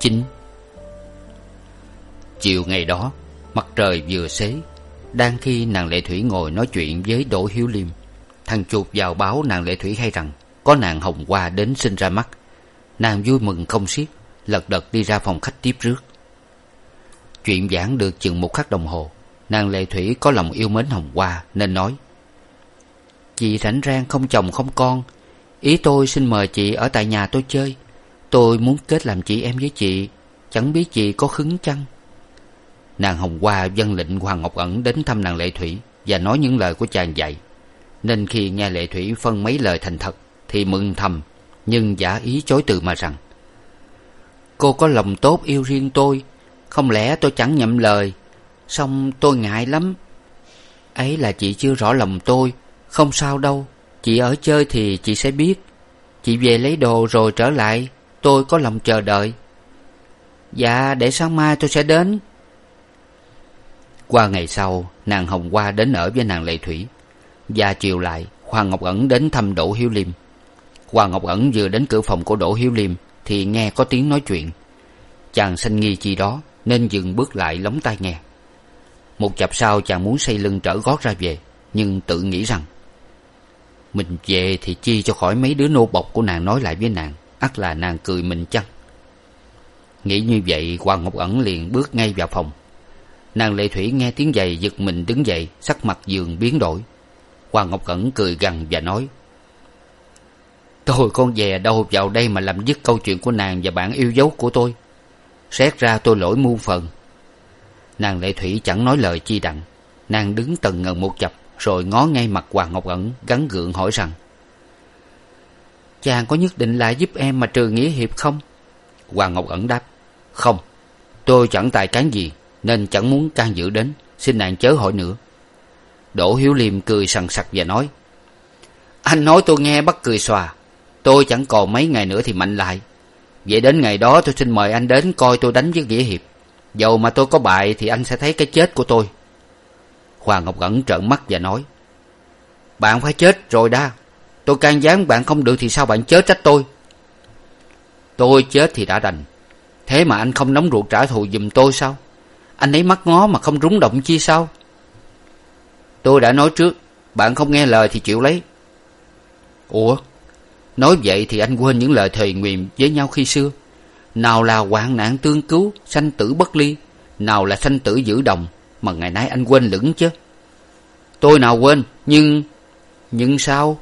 Chín chiều ngày đó, mặt trời vừa xế, đang khi nàng lệ thủy ngồi nói chuyện với đỗ hiếu liêm, thằng chuột vào báo nàng lệ thủy hay rằng có nàng hồng hoa đến sinh ra mắt. Nàng vui mừng không xiết, lật đật đi ra phòng khách tiếp rước. Chuyện giảng được chừng một khắc đồng hồ, nàng lệ thủy có lòng yêu mến hồng hoa nên nói, chị rảnh rang không chồng không con, ý tôi xin mời chị ở tại nhà tôi chơi tôi muốn kết làm chị em với chị, chẳng biết chị có khứng chăng? Nàng hồng hoa vâng lệnh hoàng ngọc ẩn đến thăm nàng lệ thủy và nói những lời của chàng dạy. Nên khi nghe lệ thủy phân mấy lời thành thật thì mừng thầm, nhưng giả ý chối từ mà rằng, cô có lòng tốt yêu riêng tôi, không lẽ tôi chẳng nhậm lời? Song tôi ngại lắm. Ấy là chị chưa rõ lòng tôi, không sao đâu, chị ở chơi thì chị sẽ biết. Chị về lấy đồ rồi trở lại tôi có lòng chờ đợi. Dạ để sáng mai tôi sẽ đến. Qua ngày sau, nàng hồng hoa đến ở với nàng lệ thủy. Và chiều lại hoàng ngọc ẩn đến thăm đỗ hiếu liêm. Hoàng ngọc ẩn vừa đến cửa phòng của đỗ hiếu liêm thì nghe có tiếng nói chuyện. Chàng sanh nghi chi đó, nên dừng bước lại lóng tai nghe. Một chập sau chàng muốn xây lưng trở gót ra về, nhưng tự nghĩ rằng, mình về thì chi cho khỏi mấy đứa nô bộc của nàng nói lại với nàng ắt là nàng cười mình chăng? Nghĩ như vậy, hoàng ngọc ẩn liền bước ngay vào phòng. Nàng lệ thủy nghe tiếng giày giật mình đứng dậy, sắc mặt giường biến đổi. Hoàng ngọc ẩn cười gằn và nói tôi con về đâu vào đây mà làm dứt câu chuyện của nàng và bạn yêu dấu của tôi. Xét ra tôi lỗi muôn phần. Nàng lệ thủy chẳng nói lời chi đặng. Nàng đứng tần ngần một chập, rồi ngó ngay mặt hoàng ngọc ẩn gắn gượng hỏi rằng chàng có nhất định lại giúp em mà trừ nghĩa hiệp không? Hoàng ngọc ẩn đáp, không, tôi chẳng tài cán gì, nên chẳng muốn can dự đến, xin nàng chớ hỏi nữa. Đỗ hiếu liêm cười sằng sặc và nói, anh nói tôi nghe bắt cười xòa, tôi chẳng còn mấy ngày nữa thì mạnh lại. Vậy đến ngày đó tôi xin mời anh đến coi tôi đánh với nghĩa hiệp, dầu mà tôi có bại thì anh sẽ thấy cái chết của tôi. Hoàng ngọc ẩn trợn mắt và nói, bạn phải chết rồi đa tôi can gián bạn không được thì sao bạn chớ trách tôi? Tôi chết thì đã đành. Thế mà anh không nóng ruột trả thù giùm tôi sao? Anh ấy mắt ngó mà không rúng động chi sao? Tôi đã nói trước, bạn không nghe lời thì chịu lấy. Ủa? Nói vậy thì anh quên những lời thề nguyền với nhau khi xưa. Nào là hoạn nạn tương cứu, sanh tử bất ly, nào là sanh tử giữ đồng, mà ngày nay anh quên lửng chứ. Tôi nào quên, nhưng nhưng sao?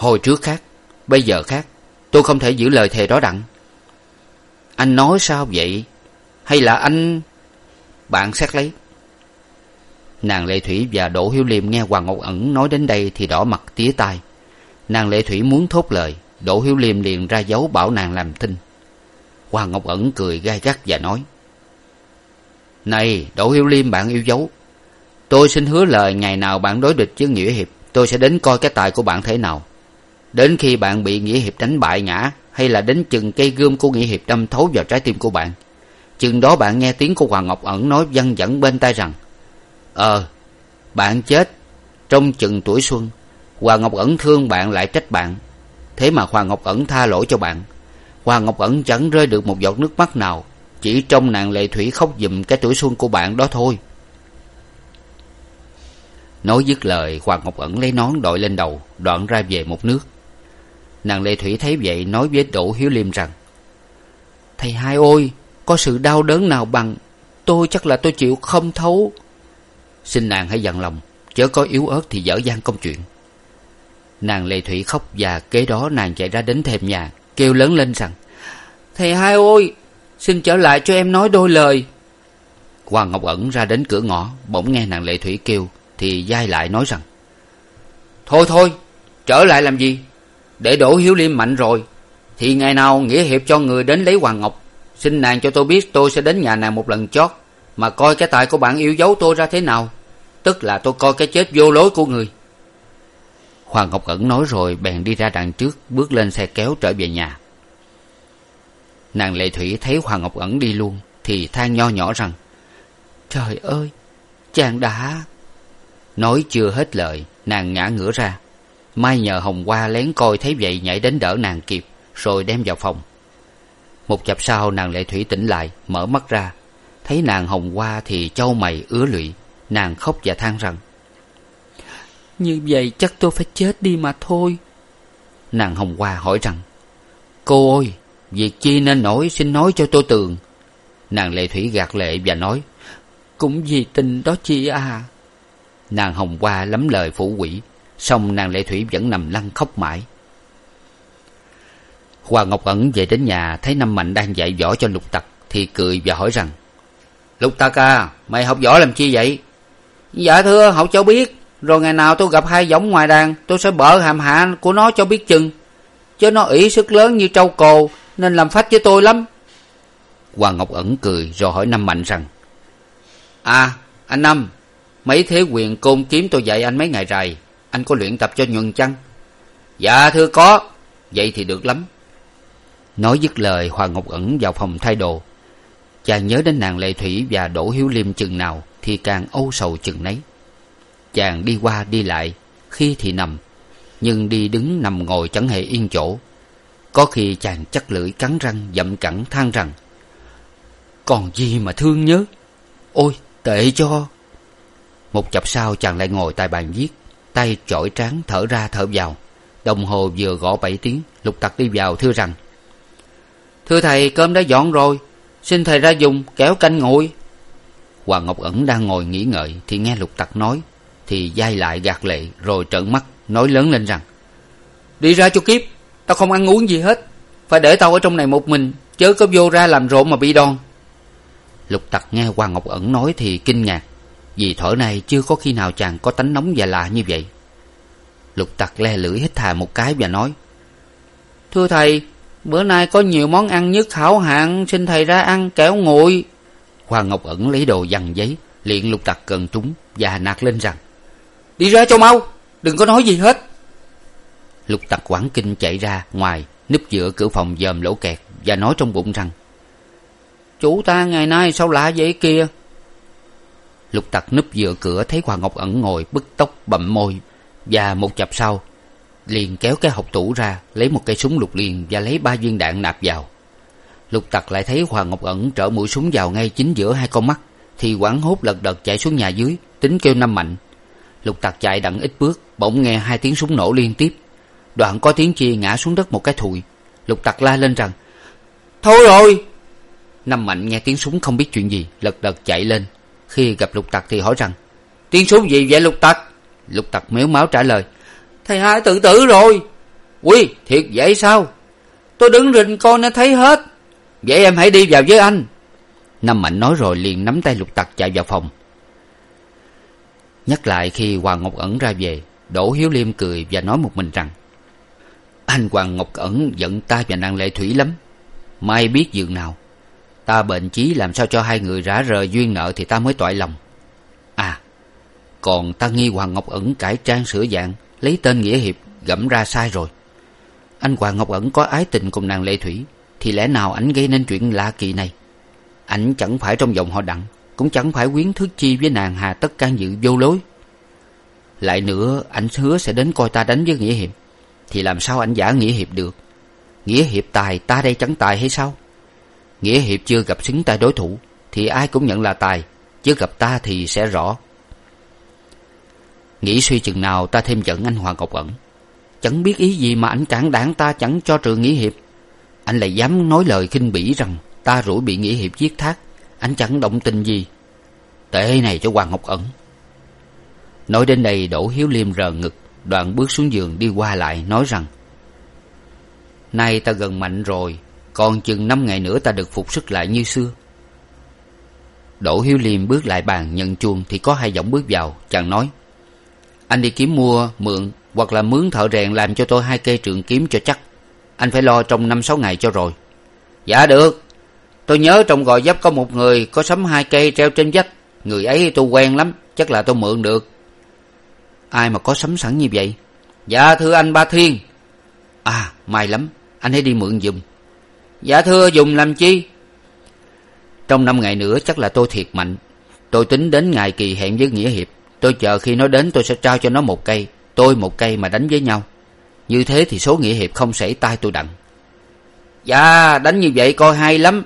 Hồi trước khác, bây giờ khác. Tôi không thể giữ lời thề đó đặng. Anh nói sao vậy? Hay là anh bạn xét lấy. Nàng lệ thủy và đỗ hiếu liêm nghe hoàng ngọc ẩn nói đến đây thì đỏ mặt tía tai. Nàng lệ thủy muốn thốt lời, đỗ hiếu liêm liền ra dấu bảo nàng làm thinh. Hoàng ngọc ẩn cười gai gắt và nói, này, đỗ hiếu liêm, bạn yêu dấu. Tôi xin hứa lời ngày nào bạn đối địch với nghĩa hiệp, tôi sẽ đến coi cái tài của bạn thế nào đến khi bạn bị nghĩa hiệp đánh bại ngã, hay là đến chừng cây gươm của nghĩa hiệp đâm thấu vào trái tim của bạn, chừng đó bạn nghe tiếng của hoàng ngọc ẩn nói văng vẳng bên tai rằng ờ bạn chết trong chừng tuổi xuân, hoàng ngọc ẩn thương bạn lại trách bạn. Thế mà hoàng ngọc ẩn tha lỗi cho bạn. Hoàng ngọc ẩn chẳng rơi được một giọt nước mắt nào, chỉ trong nàng lệ thủy khóc giùm cái tuổi xuân của bạn đó thôi. Nói dứt lời, hoàng ngọc ẩn lấy nón đội lên đầu, đoạn ra về một nước nàng lệ thủy thấy vậy nói với đỗ hiếu liêm rằng, thầy hai ôi, có sự đau đớn nào bằng tôi chắc là tôi chịu không thấu. Xin nàng hãy dặn lòng, chớ có yếu ớt thì dở dang công chuyện. Nàng lệ thủy khóc và kế đó nàng chạy ra đến thềm nhà, kêu lớn lên rằng, thầy hai ôi, xin trở lại cho em nói đôi lời. Hoàng ngọc ẩn ra đến cửa ngõ, bỗng nghe nàng lệ thủy kêu thì d lại nói rằng, thôi thôi, trở lại làm gì? Để đỗ hiếu liêm mạnh rồi, thì ngày nào nghĩa hiệp cho người đến lấy hoàng ngọc. Xin nàng cho tôi biết tôi sẽ đến nhà nàng một lần chót, mà coi cái tài của bạn yêu dấu tôi ra thế nào. Tức là tôi coi cái chết vô lối của người. Hoàng ngọc ẩn nói rồi bèn đi ra đằng trước, bước lên xe kéo trở về nhà. Nàng lệ thủy thấy hoàng ngọc ẩn đi luôn, thì than nho nhỏ rằng, trời ơi, chàng đã nói chưa hết lời, nàng ngã ngửa ra mai nhờ hồng hoa lén coi thấy vậy nhảy đến đỡ nàng kịp rồi đem vào phòng. Một chập sau nàng lệ thủy tỉnh lại mở mắt ra. Thấy nàng hồng hoa thì châu mày ứa lụy nàng khóc và than rằng như vậy chắc tôi phải chết đi mà thôi. Nàng hồng hoa hỏi rằng cô ơi việc chi nên nổi xin nói cho tôi tường. Nàng lệ thủy gạt lệ và nói cũng vì tình đó chị à. Nàng hồng hoa lắm lời phủ quỷ song nàng lệ thủy vẫn nằm lăn khóc mãi. Hoàng ngọc ẩn về đến nhà, thấy năm mạnh đang dạy võ cho lục tặc, thì cười và hỏi rằng, lục tặc à mày học võ làm chi vậy? Dạ thưa hậu cháu biết, rồi ngày nào tôi gặp hai giống ngoài đàn, tôi sẽ bở hàm hạ của nó cho biết chừng. Chứ nó ỷ sức lớn như trâu cồ, nên làm phách với tôi lắm. Hoàng ngọc ẩn cười rồi hỏi năm mạnh rằng à anh năm, mấy thế quyền côn kiếm tôi dạy anh mấy ngày rày anh có luyện tập cho nhuần chăng? Dạ thưa có. Vậy thì được lắm. Nói dứt lời hoàng ngọc ẩn vào phòng thay đồ. Chàng nhớ đến nàng lệ thủy và đỗ hiếu liêm chừng nào thì càng âu sầu chừng nấy. Chàng đi qua, đi lại, khi thì nằm, nhưng đi đứng nằm ngồi chẳng hề yên chỗ. Có khi chàng chắc lưỡi cắn răng, dậm cẳng, than rằng, còn gì mà thương nhớ? Ôi, tệ cho. Một chập sau chàng lại ngồi tại bàn viết tay chổi trán thở ra thở vào. Đồng hồ vừa gõ bảy tiếng, lục tặc đi vào thưa rằng, thưa thầy, cơm đã dọn rồi. Xin thầy ra dùng, kéo canh nguội. Hoàng ngọc ẩn đang ngồi nghĩ ngợi thì nghe lục tặc nói, thì d lại gạt lệ rồi trợn mắt, nói lớn lên rằng, đi ra cho kiếp, tao không ăn uống gì hết. Phải để tao ở trong này một mình, chớ có vô ra làm rộn mà bị đòn. Lục tặc nghe hoàng ngọc ẩn nói thì kinh ngạc vì thở này chưa có khi nào chàng có tánh nóng và lạ như vậy. Lục tặc le lưỡi hít thà một cái và nói, thưa thầy, bữa nay có nhiều món ăn nhất hảo hạng, xin thầy ra ăn kẻo nguội. Hoàng ngọc ẩn lấy đồ dằn giấy, liền lục tặc cần trúng và nạt lên rằng, đi ra cho mau, đừng có nói gì hết. Lục tặc quảng kinh chạy ra ngoài, núp giữa cửa phòng dòm lỗ kẹt và nói trong bụng rằng, chủ ta ngày nay sao lạ vậy kìa? Lục tặc núp giữa cửa thấy hoàng ngọc ẩn ngồi bứt tóc bậm môi, và một chập sau, liền kéo cái hộc tủ ra, lấy một cây súng lục liền và lấy ba viên đạn nạp vào. Lục tặc lại thấy hoàng ngọc ẩn trở mũi súng vào ngay chính giữa hai con mắt, thì quảng hốt lật đật chạy xuống nhà dưới, tính kêu năm mạnh. Lục tặc chạy đặng ít bước, bỗng nghe hai tiếng súng nổ liên tiếp. Đoạn có tiếng chia ngã xuống đất một cái thùi. Lục tặc la lên rằng, thôi rồi! Năm mạnh nghe tiếng súng không biết chuyện gì, lật đật chạy lên khi gặp lục tặc thì hỏi rằng tiếng súng gì vậy lục tặc? Lục tặc mếu máo trả lời, thầy hai tự tử rồi. Quy, thiệt vậy sao? Tôi đứng rình coi nó thấy hết. Vậy em hãy đi vào với anh. Năm mạnh nói rồi liền nắm tay lục tặc chạy vào phòng. Nhắc lại khi hoàng ngọc ẩn ra về, đỗ hiếu liêm cười và nói một mình rằng, anh hoàng ngọc ẩn giận ta và nàng lệ thủy lắm. Mai biết dường nào ta bệnh chí làm sao cho hai người rã rời duyên nợ thì ta mới toại lòng. À còn ta nghi hoàng ngọc ẩn cải trang sửa dạng, lấy tên nghĩa hiệp, gẫm ra sai rồi. Anh hoàng ngọc ẩn có ái tình cùng nàng lệ thủy, thì lẽ nào ảnh gây nên chuyện lạ kỳ này? Ảnh chẳng phải trong dòng họ đặng, cũng chẳng phải quyến thức chi với nàng hà tất can dự vô lối. Lại nữa, ảnh hứa sẽ đến coi ta đánh với nghĩa hiệp, thì làm sao ảnh giả nghĩa hiệp được? Nghĩa hiệp tài, ta đây chẳng tài hay sao? Nghĩa hiệp chưa gặp xứng tay đối thủ, thì ai cũng nhận là tài, chứ gặp ta thì sẽ rõ. Nghĩ suy chừng nào ta thêm giận anh hoàng ngọc ẩn. Chẳng biết ý gì mà anh cản đảng ta chẳng cho trường nghĩa hiệp. Anh lại dám nói lời khinh bỉ rằng ta rủi bị nghĩa hiệp giết thác, anh chẳng động tình gì. Tệ này cho hoàng ngọc ẩn. Nói đến đây, đỗ hiếu liêm rờ ngực đoạn bước xuống giường đi qua lại, nói rằng, nay ta gần mạnh rồi còn chừng năm ngày nữa ta được phục sức lại như xưa. Đỗ hiếu liêm bước lại bàn, nhận chuông thì có hai giọng bước vào, chàng nói, anh đi kiếm mua mượn hoặc là mướn thợ rèn làm cho tôi hai cây trường kiếm cho chắc. Anh phải lo trong năm sáu ngày cho rồi. Dạ được. Tôi nhớ trong gò dấp có một người có sắm hai cây treo trên vách. Người ấy tôi quen lắm, chắc là tôi mượn được. Ai mà có sắm sẵn như vậy? Dạ thưa anh ba thiên. À may lắm. Anh hãy đi mượn giùm dạ thưa dùng làm chi? Trong năm ngày nữa chắc là tôi thiệt mạnh. Tôi tính đến ngày kỳ hẹn với nghĩa hiệp. Tôi chờ khi nó đến tôi sẽ trao cho nó một cây. Tôi một cây mà đánh với nhau. Như thế thì số nghĩa hiệp không sảy tay tôi đặng. Dạ đánh như vậy coi hay lắm.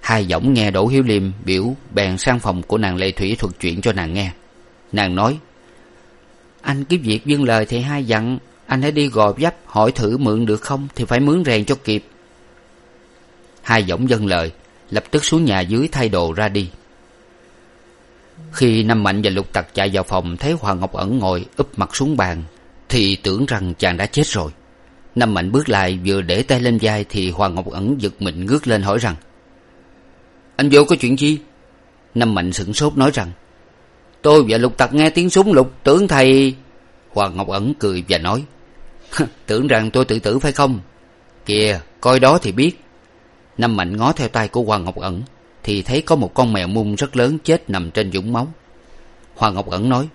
Hai giọng nghe đỗ hiếu liêm biểu bèn sang phòng của nàng lệ thủy thuật chuyện cho nàng nghe. Nàng nói, anh cứ việc vâng lời thì hai dặn, anh hãy đi gò vấp, hỏi thử mượn được không thì phải mướn rèn cho kịp hai giọng dâng lời, lập tức xuống nhà dưới thay đồ ra đi. Khi năm mạnh và lục tặc chạy vào phòng thấy hoàng ngọc ẩn ngồi úp mặt xuống bàn, thì tưởng rằng chàng đã chết rồi. Năm mạnh bước lại vừa để tay lên vai thì hoàng ngọc ẩn giật mình ngước lên hỏi rằng, anh vô có chuyện chi? Năm mạnh sửng sốt nói rằng, tôi và lục tặc nghe tiếng súng lục, tưởng thầy hoàng ngọc ẩn cười và nói tưởng rằng tôi tự tử phải không? Kìa, coi đó thì biết năm mạnh ngó theo tay của hoàng ngọc ẩn, thì thấy có một con mèo mung rất lớn chết nằm trên vũng máu. Hoàng ngọc ẩn nói,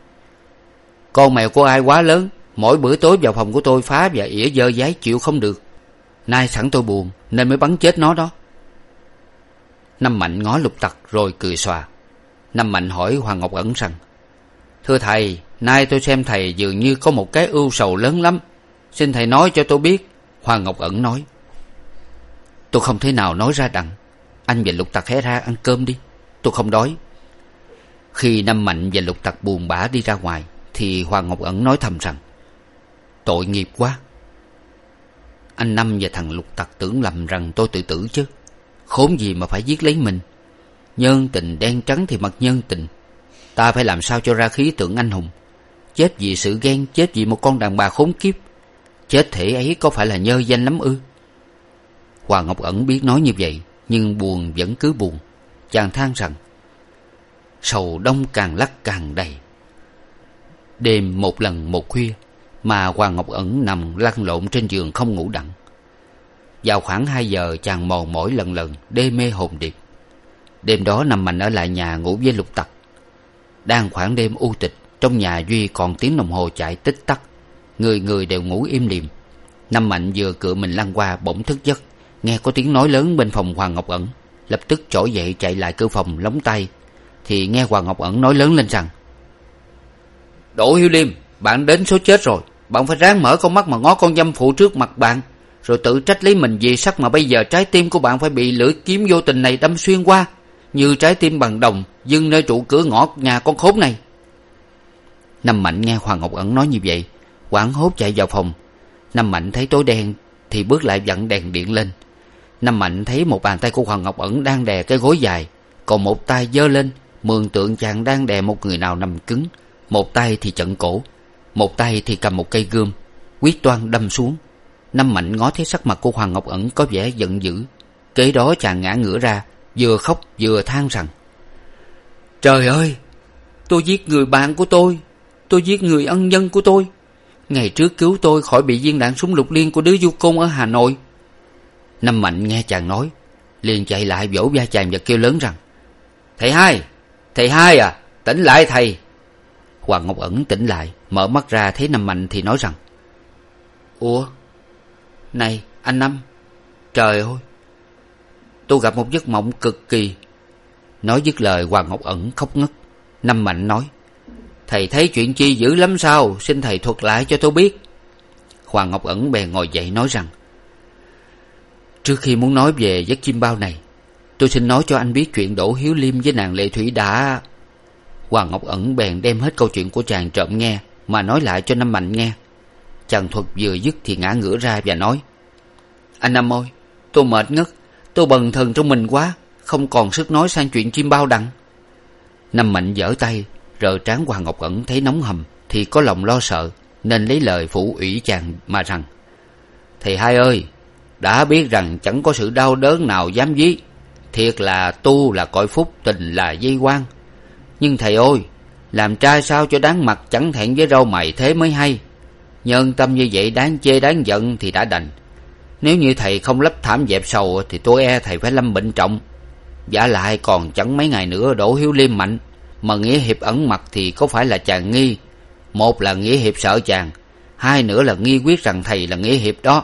con mèo của ai quá lớn, mỗi bữa tối vào phòng của tôi phá và ỉa dơ giấy chịu không được. Nay sẵn tôi buồn, nên mới bắn chết nó đó. Năm mạnh ngó lục tặc rồi cười xòa. Năm mạnh hỏi hoàng ngọc ẩn rằng, thưa thầy, nay tôi xem thầy dường như có một cái ưu sầu lớn lắm. Xin thầy nói cho tôi biết. Hoàng ngọc ẩn nói tôi không thể nào nói ra đặng anh và lục tặc hé ra ăn cơm đi. Tôi không đói. Khi năm mạnh và lục tặc buồn bã đi ra ngoài, thì hoàng ngọc ẩn nói thầm rằng, tội nghiệp quá. Anh năm và thằng lục tặc tưởng lầm rằng tôi tự tử chứ. Khốn gì mà phải giết lấy mình. Nhân tình đen trắng thì mặc nhân tình. Ta phải làm sao cho ra khí tượng anh hùng? Chết vì sự ghen, chết vì một con đàn bà khốn kiếp. Chết thể ấy có phải là nhơ danh lắm ư? Hoàng ngọc ẩn biết nói như vậy, nhưng buồn vẫn cứ buồn. Chàng than rằng, sầu đông càng lắc càng đầy. Đêm một lần một khuya mà hoàng ngọc ẩn nằm lăn lộn trên giường không ngủ đặng vào khoảng hai giờ chàng mòn mỏi lần lần, đê mê hồn điệp. Đêm đó nằm mạnh ở lại nhà ngủ với lục tặc. Đang khoảng đêm u tịch, trong nhà duy còn tiếng đồng hồ chạy tích tắc. Người người đều ngủ im lìm năm mạnh vừa cựa mình lăn qua bỗng thức giấc nghe có tiếng nói lớn bên phòng hoàng ngọc ẩn lập tức trỗi dậy chạy lại cửa phòng lóng tay thì nghe hoàng ngọc ẩn nói lớn lên rằng đỗ hiếu liêm bạn đến số chết rồi. Bạn phải ráng mở con mắt mà ngó con dâm phụ trước mặt bạn. Rồi tự trách lấy mình vì sắc mà bây giờ trái tim của bạn phải bị lưỡi kiếm vô tình này đâm xuyên qua như trái tim bằng đồng dưng nơi trụ cửa ngõ nhà con khốn này. Năm mạnh nghe hoàng ngọc ẩn nói như vậy hoảng hốt chạy vào phòng. Năm mạnh thấy tối đen thì bước lại vặn đèn điện lên năm mạnh thấy một bàn tay của hoàng ngọc ẩn đang đè cái gối dài, còn một tay giơ lên, mường tượng chàng đang đè một người nào nằm cứng. Một tay thì chận cổ, một tay thì cầm một cây gươm, quyết toan đâm xuống. Năm mạnh ngó thấy sắc mặt của hoàng ngọc ẩn có vẻ giận dữ. Kế đó chàng ngã ngửa ra, vừa khóc vừa than rằng, trời ơi, tôi giết người bạn của tôi tôi giết người ân nhân của tôi. Ngày trước cứu tôi khỏi bị viên đạn súng lục liên của đứa du côn ở hà nội năm mạnh nghe chàng nói, liền chạy lại vỗ vai chàng và kêu lớn rằng, thầy hai thầy hai à tỉnh lại thầy. Hoàng ngọc ẩn tỉnh lại, mở mắt ra thấy năm mạnh thì nói rằng, ủa, này, anh năm, trời ơi, tôi gặp một giấc mộng cực kỳ. Nói dứt lời, hoàng ngọc ẩn khóc ngất. Năm mạnh nói, thầy thấy chuyện chi dữ lắm sao, xin thầy thuật lại cho tôi biết. Hoàng ngọc ẩn bèn ngồi dậy nói rằng trước khi muốn nói về giấc chim bao này, tôi xin nói cho anh biết chuyện đỗ hiếu liêm với nàng lệ thủy đã hoàng ngọc ẩn bèn đem hết câu chuyện của chàng trộm nghe, mà nói lại cho năm mạnh nghe. Chàng thuật vừa dứt thì ngã ngửa ra và nói, anh năm ơi, tôi mệt ngất, tôi bần thần trong mình quá, không còn sức nói sang chuyện chim bao đặng. Năm mạnh giở tay, rờ trán hoàng ngọc ẩn thấy nóng hầm thì có lòng lo sợ, nên lấy lời phủ ủy chàng mà rằng, thầy hai ơi đã biết rằng chẳng có sự đau đớn nào dám dí. Thiệt là tu là cõi phúc, tình là dây quan nhưng thầy ơi, làm trai sao cho đáng mặt chẳng thẹn với râu mày thế mới hay. Nhân tâm như vậy đáng chê đáng giận thì đã đành. Nếu như thầy không lấp thảm dẹp sầu thì tôi e thầy phải lâm bệnh trọng. Giả lại còn chẳng mấy ngày nữa đỗ hiếu liêm mạnh. Mà nghĩa hiệp ẩn mặt thì có phải là chàng nghi? Một là nghĩa hiệp sợ chàng, hai nữa là nghi quyết rằng thầy là nghĩa hiệp đó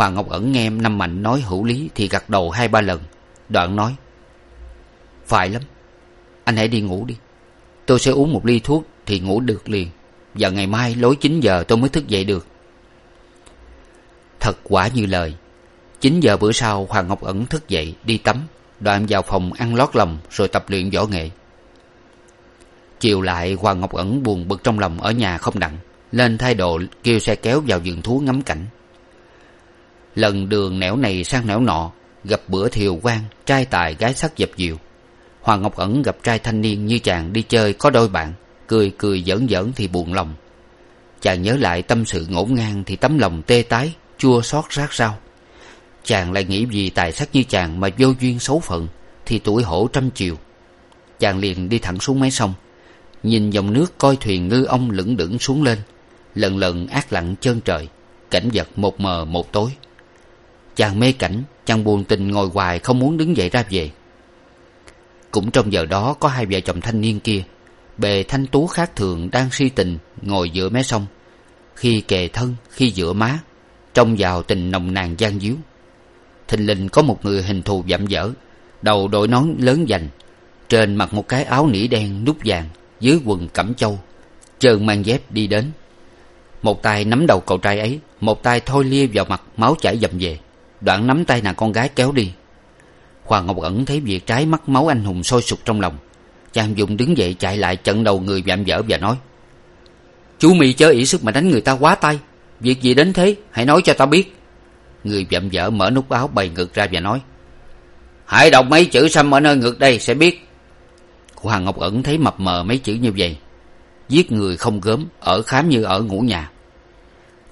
hoàng ngọc ẩn nghe năm mạnh nói hữu lý thì gật đầu hai ba lần. Đoạn nói, phải lắm, anh hãy đi ngủ đi. Tôi sẽ uống một ly thuốc thì ngủ được liền. Và ngày mai lối chín giờ tôi mới thức dậy được. Thật quả như lời. Chín giờ bữa sau hoàng ngọc ẩn thức dậy, đi tắm. Đoạn vào phòng ăn lót lòng rồi tập luyện võ nghệ. Chiều lại hoàng ngọc ẩn buồn bực trong lòng ở nhà không đặng, lên thay đồ kêu xe kéo vào vườn thú ngắm cảnh lần đường nẻo này sang nẻo nọ, gặp bữa thiều quan, trai tài gái sắc dập dìu. Hoàng ngọc ẩn gặp trai thanh niên như chàng đi chơi có đôi bạn, cười cười giỡn giỡn thì buồn lòng. Chàng nhớ lại tâm sự ngổn ngang thì tấm lòng tê tái, chua xót rát rau chàng lại nghĩ vì tài sắc như chàng mà vô duyên xấu phận thì tuổi hổ trăm chiều. Chàng liền đi thẳng xuống mé sông, nhìn dòng nước coi thuyền ngư ông lững đững xuống lên, lần lần ác lặng chân trời, cảnh vật một mờ một tối chàng mê cảnh, chàng buồn tình ngồi hoài không muốn đứng dậy ra về. Cũng trong giờ đó, có hai vợ chồng thanh niên kia, bề thanh tú khác thường đang si tình ngồi giữa mé sông, khi kề thân, khi giữa má, trông vào tình nồng nàn gian díu. Thình lình có một người hình thù vạm vỡ, đầu đội nón lớn dành, trên mặc một cái áo nỉ đen nút vàng, dưới quần cẩm châu, trơn mang dép đi đến. Một tay nắm đầu cậu trai ấy, một tay thôi lia vào mặt máu chảy dầm về đoạn nắm tay nàng con gái kéo đi. Hoàng ngọc ẩn thấy việc trái mắt máu anh hùng sôi sục trong lòng. Chàng dùng đứng dậy chạy lại chặn đầu người vạm vỡ và nói, chú mị chớ ỷ sức mà đánh người ta quá tay. Việc gì đến thế? Hãy nói cho ta biết. Người vạm vỡ mở nút áo bày ngực ra và nói, hãy đọc mấy chữ xăm ở nơi ngực đây sẽ biết. Hoàng ngọc ẩn thấy mập mờ mấy chữ như vậy, giết người không gớm, ở khám như ở ngủ nhà.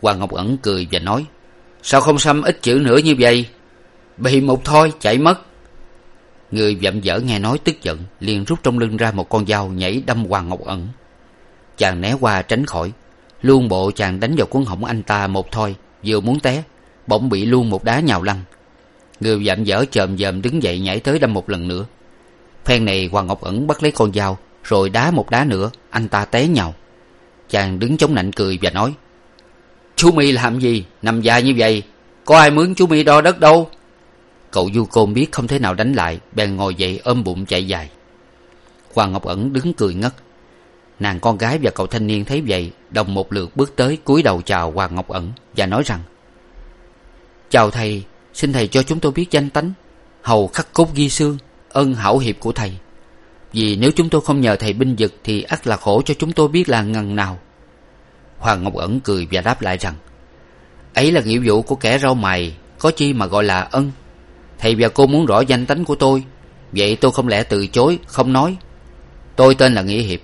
Hoàng ngọc ẩn cười và nói sao không xăm ít chữ nữa như vậy? Bị một thôi, chạy mất. Người vậm vỡ nghe nói tức giận, liền rút trong lưng ra một con dao nhảy đâm hoàng ngọc ẩn. Chàng né qua tránh khỏi. Luôn bộ chàng đánh vào cuốn họng anh ta một thôi, vừa muốn té, bỗng bị luôn một đá nhào lăn. Người vạm vỡ chồm dòm đứng dậy nhảy tới đâm một lần nữa. Phen này hoàng ngọc ẩn bắt lấy con dao, rồi đá một đá nữa, anh ta té nhào. Chàng đứng chống nạnh cười và nói chú mi làm gì? Nằm dài như vậy, có ai mướn chú mi đo đất đâu? Cậu du côn biết không thể nào đánh lại, bèn ngồi dậy ôm bụng chạy dài. Hoàng ngọc ẩn đứng cười ngất. Nàng con gái và cậu thanh niên thấy vậy, đồng một lượt bước tới cúi đầu chào hoàng ngọc ẩn và nói rằng, chào thầy, xin thầy cho chúng tôi biết danh tánh, hầu khắc cốt ghi xương, ân hảo hiệp của thầy. Vì nếu chúng tôi không nhờ thầy binh vực thì ắt là khổ cho chúng tôi biết là ngần nào hoàng ngọc ẩn cười và đáp lại rằng, ấy là nghĩa vụ của kẻ rau mày có chi mà gọi là ân. Thầy và cô muốn rõ danh tánh của tôi, vậy tôi không lẽ từ chối, không nói? Tôi tên là nghĩa hiệp,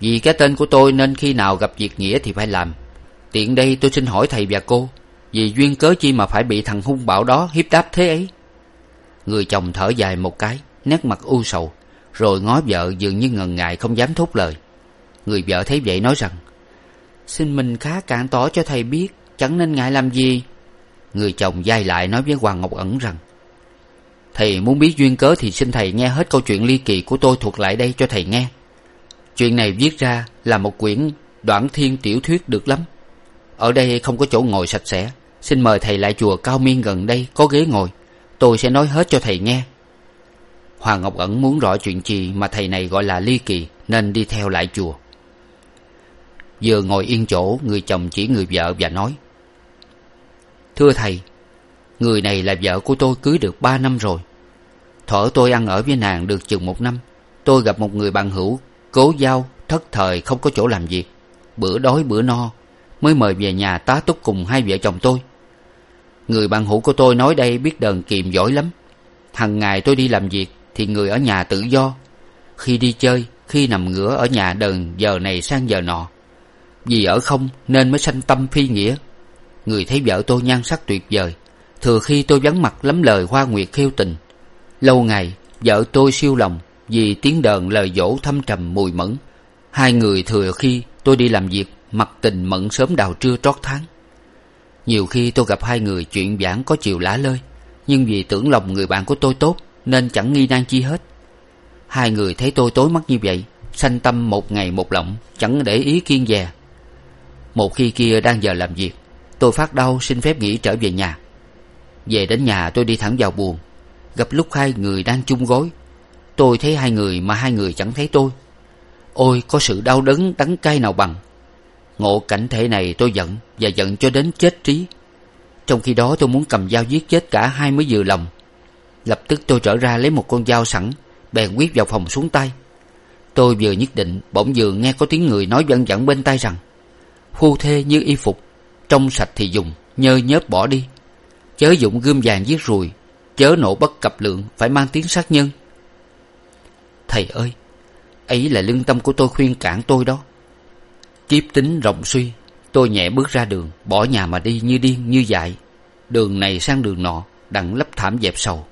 vì cái tên của tôi nên khi nào gặp việc nghĩa thì phải làm. Tiện đây tôi xin hỏi thầy và cô, vì duyên cớ chi mà phải bị thằng hung bạo đó hiếp đáp thế ấy? Người chồng thở dài một cái, nét mặt u sầu, rồi ngó vợ dường như ngần ngại không dám thốt lời. Người vợ thấy vậy nói rằng xin mình khá cạn tỏ cho thầy biết, chẳng nên ngại làm gì. Người chồng d lại nói với hoàng ngọc ẩn rằng, thầy muốn biết duyên cớ thì xin thầy nghe hết câu chuyện ly kỳ của tôi thuật lại đây cho thầy nghe. Chuyện này viết ra là một quyển đoạn thiên tiểu thuyết được lắm. Ở đây không có chỗ ngồi sạch sẽ. Xin mời thầy lại chùa cao miên gần đây, có ghế ngồi. Tôi sẽ nói hết cho thầy nghe. Hoàng ngọc ẩn muốn rõ chuyện gì mà thầy này gọi là ly kỳ, nên đi theo lại chùa vừa ngồi yên chỗ người chồng chỉ người vợ và nói, thưa thầy, người này là vợ của tôi cưới được ba năm rồi. Thuở tôi ăn ở với nàng được chừng một năm. Tôi gặp một người bạn hữu, cố giao, thất thời, không có chỗ làm việc. Bữa đói, bữa no, mới mời về nhà tá túc cùng hai vợ chồng tôi. Người bạn hữu của tôi nói đây biết đờn kiềm giỏi lắm. Hằng ngày tôi đi làm việc thì người ở nhà tự do. Khi đi chơi, khi nằm ngửa ở nhà đờn, giờ này sang giờ nọ vì ở không nên mới sanh tâm phi nghĩa. Người thấy vợ tôi nhan sắc tuyệt vời, thừa khi tôi vắng mặt lắm lời hoa nguyệt khiêu tình. Lâu ngày, vợ tôi siêu lòng vì tiếng đờn lời dỗ thâm trầm mùi mẫn. Hai người thừa khi tôi đi làm việc mặt tình mận sớm đào trưa trót tháng. Nhiều khi tôi gặp hai người chuyện giảng có chiều lả lơi, nhưng vì tưởng lòng người bạn của tôi tốt nên chẳng nghi nan chi hết. Hai người thấy tôi tối mắt như vậy, sanh tâm một ngày một lộng chẳng để ý kiên dè một khi kia đang giờ làm việc, tôi phát đau xin phép nghỉ trở về nhà. Về đến nhà tôi đi thẳng vào buồng. Gặp lúc hai người đang chung gối, tôi thấy hai người mà hai người chẳng thấy tôi. Ôi, có sự đau đớn đắng cay nào bằng. Ngộ cảnh thể này tôi giận và giận cho đến chết trí. Trong khi đó tôi muốn cầm dao giết chết cả hai mới vừa lòng. Lập tức tôi trở ra lấy một con dao sẵn, bèn quyết vào phòng xuống tay. Tôi vừa nhất định, bỗng vừa nghe có tiếng người nói văng vẳng bên tai rằng phu thê như y phục, trong sạch thì dùng, nhơ nhớp bỏ đi. Chớ dụng gươm vàng giết ruồi, chớ nổ bất cập lượng, phải mang tiếng sát nhân. Thầy ơi, ấy là lương tâm của tôi khuyên cản tôi đó. Kiếp tính rộng suy, tôi nhẹ bước ra đường, bỏ nhà mà đi như điên, như dại. Đường này sang đường nọ, đặng lấp thảm dẹp sầu.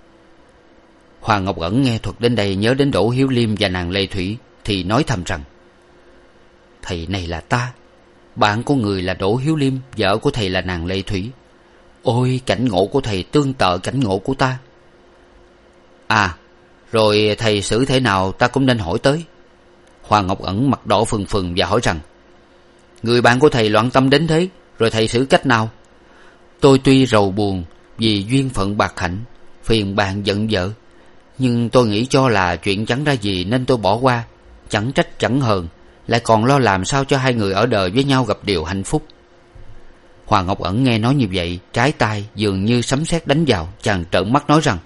Hoàng ngọc ẩn nghe thuật đến đây, nhớ đến đỗ hiếu liêm và nàng lệ thủy, thì nói thầm rằng, thầy này là ta bạn của người là đỗ hiếu liêm, vợ của thầy là nàng lệ thủy. Ôi, cảnh ngộ của thầy tương tự cảnh ngộ của ta. À rồi thầy xử thế nào ta cũng nên hỏi tới. Hoàng ngọc ẩn mặt đỏ phừng phừng và hỏi rằng, người bạn của thầy loạn tâm đến thế, rồi thầy xử cách nào? Tôi tuy rầu buồn vì duyên phận bạc hạnh, phiền bạn giận vợ, nhưng tôi nghĩ cho là chuyện chẳng ra gì nên tôi bỏ qua, chẳng trách chẳng hờn lại còn lo làm sao cho hai người ở đời với nhau gặp điều hạnh phúc. Hoàng ngọc ẩn nghe nói như vậy, trái tay dường như sấm sét đánh vào, chàng trợn mắt nói rằng,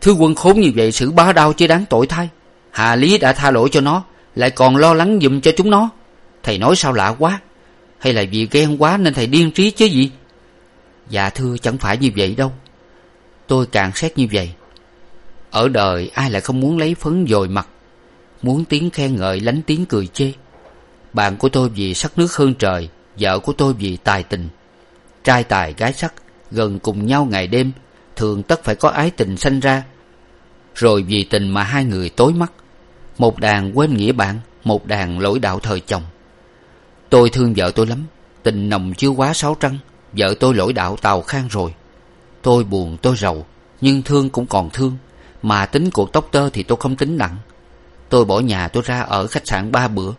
thứ quân khốn như vậy xử bá đau chứ đáng tội thay. Hà lý đã tha lỗi cho nó, lại còn lo lắng giùm cho chúng nó. Thầy nói sao lạ quá, hay là vì ghen quá nên thầy điên trí chứ gì? Dạ thưa, chẳng phải như vậy đâu. Tôi càng xét như vậy. Ở đời ai lại không muốn lấy phấn dồi mặt muốn tiếng khen ngợi lánh tiếng cười chê. Bạn của tôi vì sắc nước hơn trời, vợ của tôi vì tài tình. Trai tài gái sắc, gần cùng nhau ngày đêm, thường tất phải có ái tình sanh ra. Rồi vì tình mà hai người tối mắt. Một đàn quên nghĩa bạn, một đàn lỗi đạo thời chồng. Tôi thương vợ tôi lắm, tình nồng chưa quá sáu trăng, vợ tôi lỗi đạo tào khang rồi. Tôi buồn, tôi rầu, nhưng thương cũng còn thương, mà tính cuộc tóc tơ thì tôi không tính nặng tôi bỏ nhà tôi ra ở khách sạn ba bữa.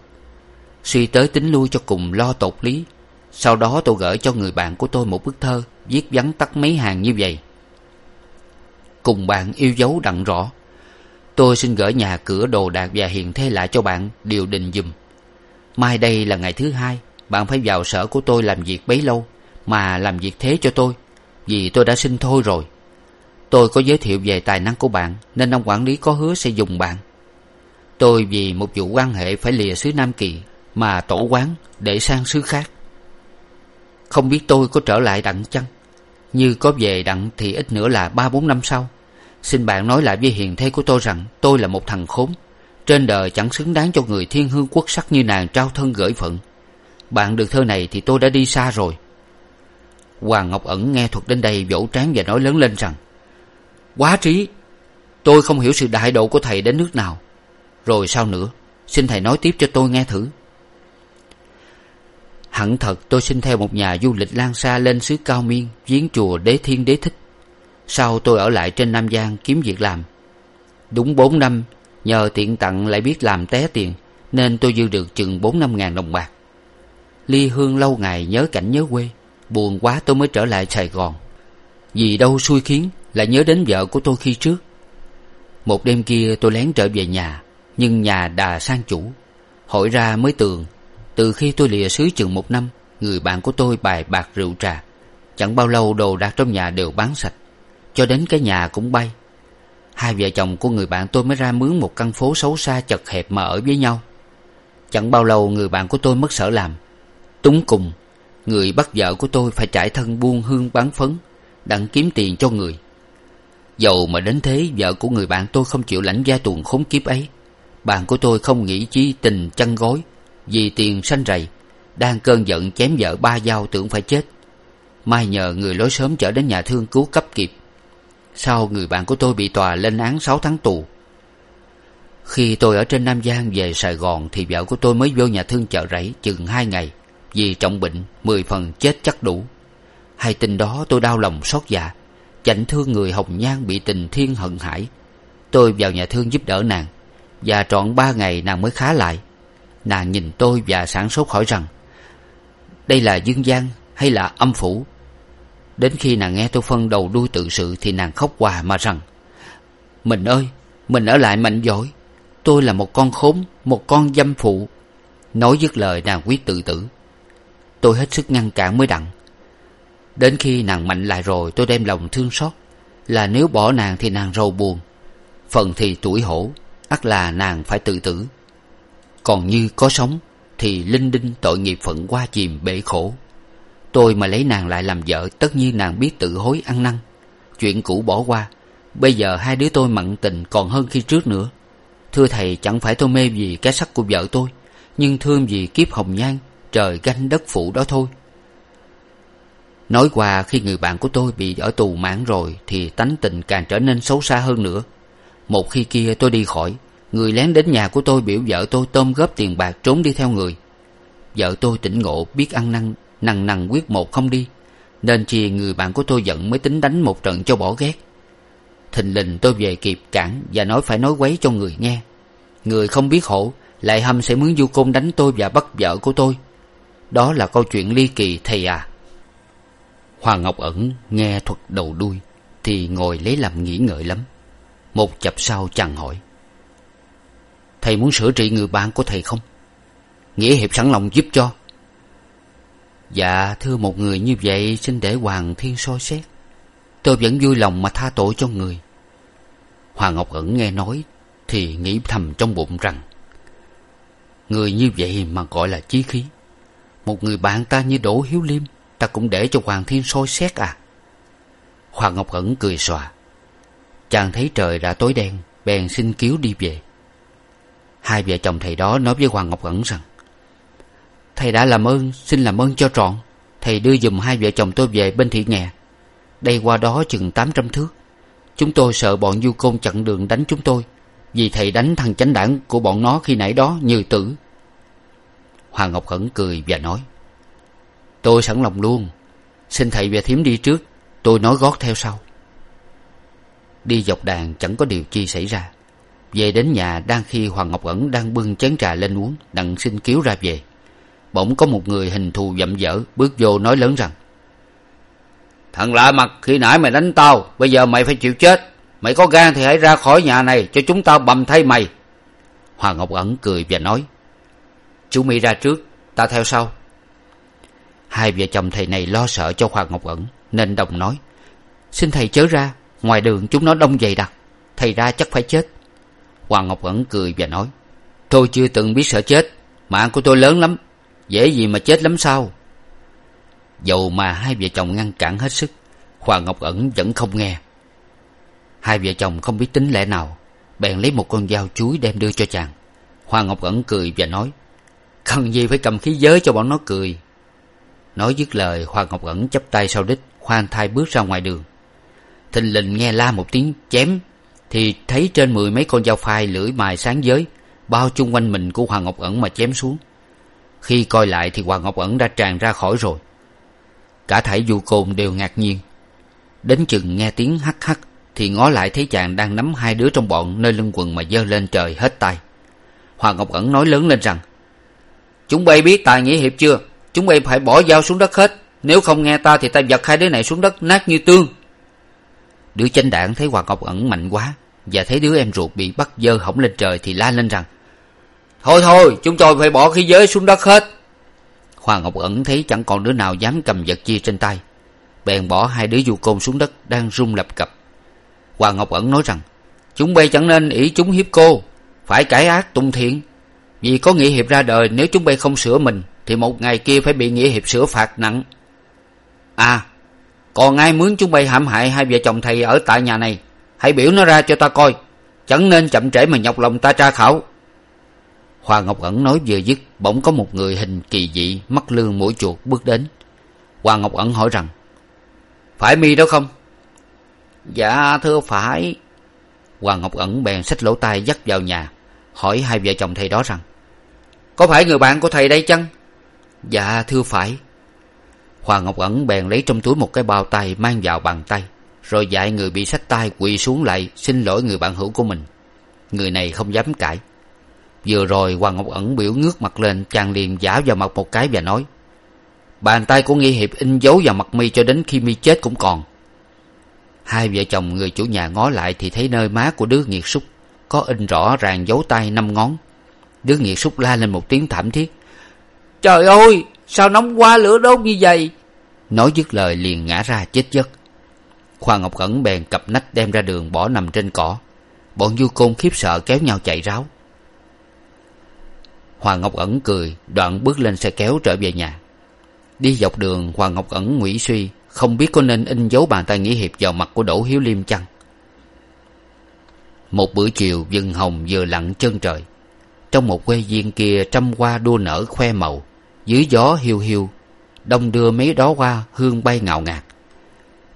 Suy tới tính lui cho cùng lo tột lý. Sau đó tôi gửi cho người bạn của tôi một bức thơ, viết vắn tắt mấy hàng như vậy. Cùng bạn yêu dấu đặng rõ. Tôi xin gửi nhà cửa đồ đạc và hiền thê lại cho bạn, điều đình giùm. Mai đây là ngày thứ hai, bạn phải vào sở của tôi làm việc bấy lâu, mà làm việc thế cho tôi, vì tôi đã xin thôi rồi. Tôi có giới thiệu về tài năng của bạn, nên ông quản lý có hứa sẽ dùng bạn tôi vì một vụ quan hệ phải lìa xứ nam kỳ mà tổ quán để sang xứ khác. Không biết tôi có trở lại đặng chăng? Như có về đặng thì ít nữa là ba bốn năm sau. Xin bạn nói lại với hiền thê của tôi rằng tôi là một thằng khốn. Trên đời chẳng xứng đáng cho người thiên hương quốc sắc như nàng trao thân gửi phận. Bạn được thơ này thì tôi đã đi xa rồi. Hoàng ngọc ẩn nghe thuật đến đây vỗ trán và nói lớn lên rằng, quá trí, tôi không hiểu sự đại độ của thầy đến nước nào rồi sao nữa? Xin thầy nói tiếp cho tôi nghe thử. Hẳn thật, tôi xin theo một nhà du lịch lan xa lên xứ cao miên, viếng chùa đế thiên đế thích. Sau tôi ở lại trên nam giang kiếm việc làm. Đúng bốn năm, nhờ tiện tặng lại biết làm té tiền, nên tôi dư được chừng bốn năm ngàn đồng bạc. Ly hương lâu ngày nhớ cảnh nhớ quê, buồn quá tôi mới trở lại sài gòn. Vì đâu xui khiến lại nhớ đến vợ của tôi khi trước. Một đêm kia tôi lén trở về nhà nhưng nhà đà sang chủ. Hỏi ra mới tường, từ khi tôi lìa xứ chừng một năm, người bạn của tôi bài bạc rượu trà. Chẳng bao lâu đồ đạc trong nhà đều bán sạch. Cho đến cái nhà cũng bay. Hai vợ chồng của người bạn tôi mới ra mướn một căn phố xấu xa chật hẹp mà ở với nhau. Chẳng bao lâu người bạn của tôi mất sở làm. Túng cùng, người bắt vợ của tôi phải trải thân buôn hương bán phấn, đặng kiếm tiền cho người. Dầu mà đến thế, vợ của người bạn tôi không chịu lãnh gia tuồng khốn kiếp ấy bạn của tôi không nghĩ chi tình chăn gối, vì tiền sanh rầy, đang cơn giận chém vợ ba dao tưởng phải chết. Mai nhờ người lối sớm chở đến nhà thương cứu cấp kịp. Sau người bạn của tôi bị tòa lên án sáu tháng tù. Khi tôi ở trên nam giang về sài gòn thì vợ của tôi mới vô nhà thương chợ rẫy chừng hai ngày, vì trọng bệnh mười phần chết chắc đủ. Hay tin đó tôi đau lòng xót dạ chạnh thương người hồng nhan bị tình thiên hận hải. Tôi vào nhà thương giúp đỡ nàng và trọn ba ngày nàng mới khá lại. Nàng nhìn tôi và sảng sốt hỏi rằng, đây là dương gian hay là âm phủ? Đến khi nàng nghe tôi phân đầu đuôi tự sự thì nàng khóc hòa mà rằng, mình ơi, mình ở lại mạnh giỏi. Tôi là một con khốn, một con dâm phụ. Nói dứt lời nàng quyết tự tử. Tôi hết sức ngăn cản mới đặng. Đến khi nàng mạnh lại rồi, tôi đem lòng thương xót. Là nếu bỏ nàng thì nàng rầu buồn. Phần thì tủi hổ ắt là nàng phải tự tử. Còn như có sống, thì linh đinh tội nghiệp phận qua chìm bể khổ. Tôi mà lấy nàng lại làm vợ, tất nhiên nàng biết tự hối ăn năn. Chuyện cũ bỏ qua, bây giờ hai đứa tôi mặn tình còn hơn khi trước nữa. Thưa thầy, chẳng phải tôi mê vì cái sắc của vợ tôi, nhưng thương vì kiếp hồng nhan, trời ganh đất phụ đó thôi. Nói qua khi người bạn của tôi bị ở tù mãn rồi, thì tánh tình càng trở nên xấu xa hơn nữa một khi kia tôi đi khỏi, người lén đến nhà của tôi biểu vợ tôi tôm góp tiền bạc trốn đi theo người. Vợ tôi tỉnh ngộ, biết ăn năn, nằng nằng quyết một không đi, nên chi người bạn của tôi giận mới tính đánh một trận cho bỏ ghét. Thình lình tôi về kịp cản và nói phải nói quấy cho người nghe. Người không biết hổ, lại hâm sẽ mướn du côn đánh tôi và bắt vợ của tôi. Đó là câu chuyện ly kỳ thầy à. Hoàng ngọc ẩn nghe thuật đầu đuôi thì ngồi lấy làm nghĩ ngợi lắm một chập sau chàng hỏi, thầy muốn sửa trị người bạn của thầy không? Nghĩa hiệp sẵn lòng giúp cho. Dạ thưa một người như vậy, xin để hoàng thiên soi xét. Tôi vẫn vui lòng mà tha tội cho người. Hoàng ngọc ẩn nghe nói, thì nghĩ thầm trong bụng rằng, người như vậy mà gọi là chí khí. Một người bạn ta như đỗ hiếu liêm, ta cũng để cho hoàng thiên soi xét à. Hoàng ngọc ẩn cười xòa chàng thấy trời đã tối đen, bèn xin cứu đi về. Hai vợ chồng thầy đó nói với hoàng ngọc ẩn rằng, thầy đã làm ơn, xin làm ơn cho trọn. Thầy đưa giùm hai vợ chồng tôi về bên thị nghè đây qua đó chừng tám trăm thước. Chúng tôi sợ bọn du côn chặn đường đánh chúng tôi, vì thầy đánh thằng chánh đảng của bọn nó khi nãy đó như tử. Hoàng ngọc ẩn cười và nói, tôi sẵn lòng luôn. Xin thầy về thím đi trước, tôi nói gót theo sau đi dọc đàn chẳng có điều chi xảy ra. Về đến nhà đang khi hoàng ngọc ẩn đang bưng chén trà lên uống đặng xin cứu ra về. Bỗng có một người hình thù vậm vỡ bước vô nói lớn rằng thằng lạ mặt khi nãy mày đánh tao bây giờ mày phải chịu chết. Mày có gan thì hãy ra khỏi nhà này cho chúng tao bầm thay mày. Hoàng ngọc ẩn cười và nói chú mỹ ra trước ta theo sau. Hai vợ chồng thầy này lo sợ cho hoàng ngọc ẩn nên đồng nói xin thầy chớ ra ngoài đường chúng nó đông dày đặc, thầy ra chắc phải chết. Hoàng ngọc ẩn cười và nói, tôi chưa từng biết sợ chết, mạng của tôi lớn lắm, dễ gì mà chết lắm sao? Dầu mà hai vợ chồng ngăn cản hết sức, hoàng ngọc ẩn vẫn không nghe. Hai vợ chồng không biết tính lẽ nào, bèn lấy một con dao chuối đem đưa cho chàng. Hoàng ngọc ẩn cười và nói, cần gì phải cầm khí giới cho bọn nó cười? Nói dứt lời, hoàng ngọc ẩn chắp tay sau đích, khoan thai bước ra ngoài đường thình lình nghe la một tiếng chém, thì thấy trên mười mấy con dao phai lưỡi mài sáng giới, bao chung quanh mình của hoàng ngọc ẩn mà chém xuống. Khi coi lại thì hoàng ngọc ẩn đã tràn ra khỏi rồi. Cả thảy du côn đều ngạc nhiên. Đến chừng nghe tiếng hắc hắc, thì ngó lại thấy chàng đang nắm hai đứa trong bọn nơi lưng quần mà giơ lên trời hết tay. Hoàng ngọc ẩn nói lớn lên rằng, chúng bay biết tài nghĩa hiệp chưa? Chúng bay phải bỏ dao xuống đất hết. Nếu không nghe ta thì ta giật hai đứa này xuống đất nát như tương đứa chánh đảng thấy hoàng ngọc ẩn mạnh quá và thấy đứa em ruột bị bắt dơ hỏng lên trời thì la lên rằng, thôi thôi, chúng tôi phải bỏ khí giới xuống đất hết. Hoàng ngọc ẩn thấy chẳng còn đứa nào dám cầm vật chia trên tay, bèn bỏ hai đứa du côn xuống đất đang rung lập cập. Hoàng ngọc ẩn nói rằng, chúng bay chẳng nên ỷ chúng hiếp cô, phải cải ác tùng thiện. Vì có nghĩa hiệp ra đời, nếu chúng bay không sửa mình, thì một ngày kia phải bị nghĩa hiệp sửa phạt nặng. À còn ai mướn chúng bay hãm hại hai vợ chồng thầy ở tại nhà này? Hãy biểu nó ra cho ta coi. Chẳng nên chậm trễ mà nhọc lòng ta tra khảo. Hoa ngọc ẩn nói vừa dứt, bỗng có một người hình kỳ dị, mắt lương mũi chuột bước đến. Hoa ngọc ẩn hỏi rằng, phải mi đó không? Dạ thưa phải. Hoa ngọc ẩn bèn xách lỗ tai dắt vào nhà, hỏi hai vợ chồng thầy đó rằng, có phải người bạn của thầy đây chăng? Dạ thưa phải hoàng ngọc ẩn bèn lấy trong túi một cái bao tay mang vào bàn tay, rồi dạy người bị sách tay quỳ xuống lại xin lỗi người bạn hữu của mình. Người này không dám cãi. Vừa rồi hoàng ngọc ẩn biểu ngước mặt lên, chàng liền giả vào mặt một cái và nói, bàn tay của nghi hiệp in dấu vào mặt mi cho đến khi mi chết cũng còn. Hai vợ chồng người chủ nhà ngó lại thì thấy nơi má của đứa nghiệt súc có in rõ ràng dấu tay năm ngón. Đứa nghiệt súc la lên một tiếng thảm thiết, trời ơi sao nóng quá, lửa đốt như vậy? Nói dứt lời liền ngã ra chết giấc. Khoa ngọc ẩn bèn cặp nách đem ra đường bỏ nằm trên cỏ. Bọn du côn khiếp sợ kéo nhau chạy ráo. Hoàng ngọc ẩn cười, đoạn bước lên xe kéo trở về nhà. Đi dọc đường hoàng ngọc ẩn nguy suy, không biết có nên in dấu bàn tay nghĩa hiệp vào mặt của đỗ hiếu liêm chăng. Một bữa chiều vừng hồng vừa lặn chân trời. Trong một quê viên kia trăm hoa đua nở khoe màu dưới gió hiu hiu, đông đưa mấy đó hoa hương bay ngào ngạt.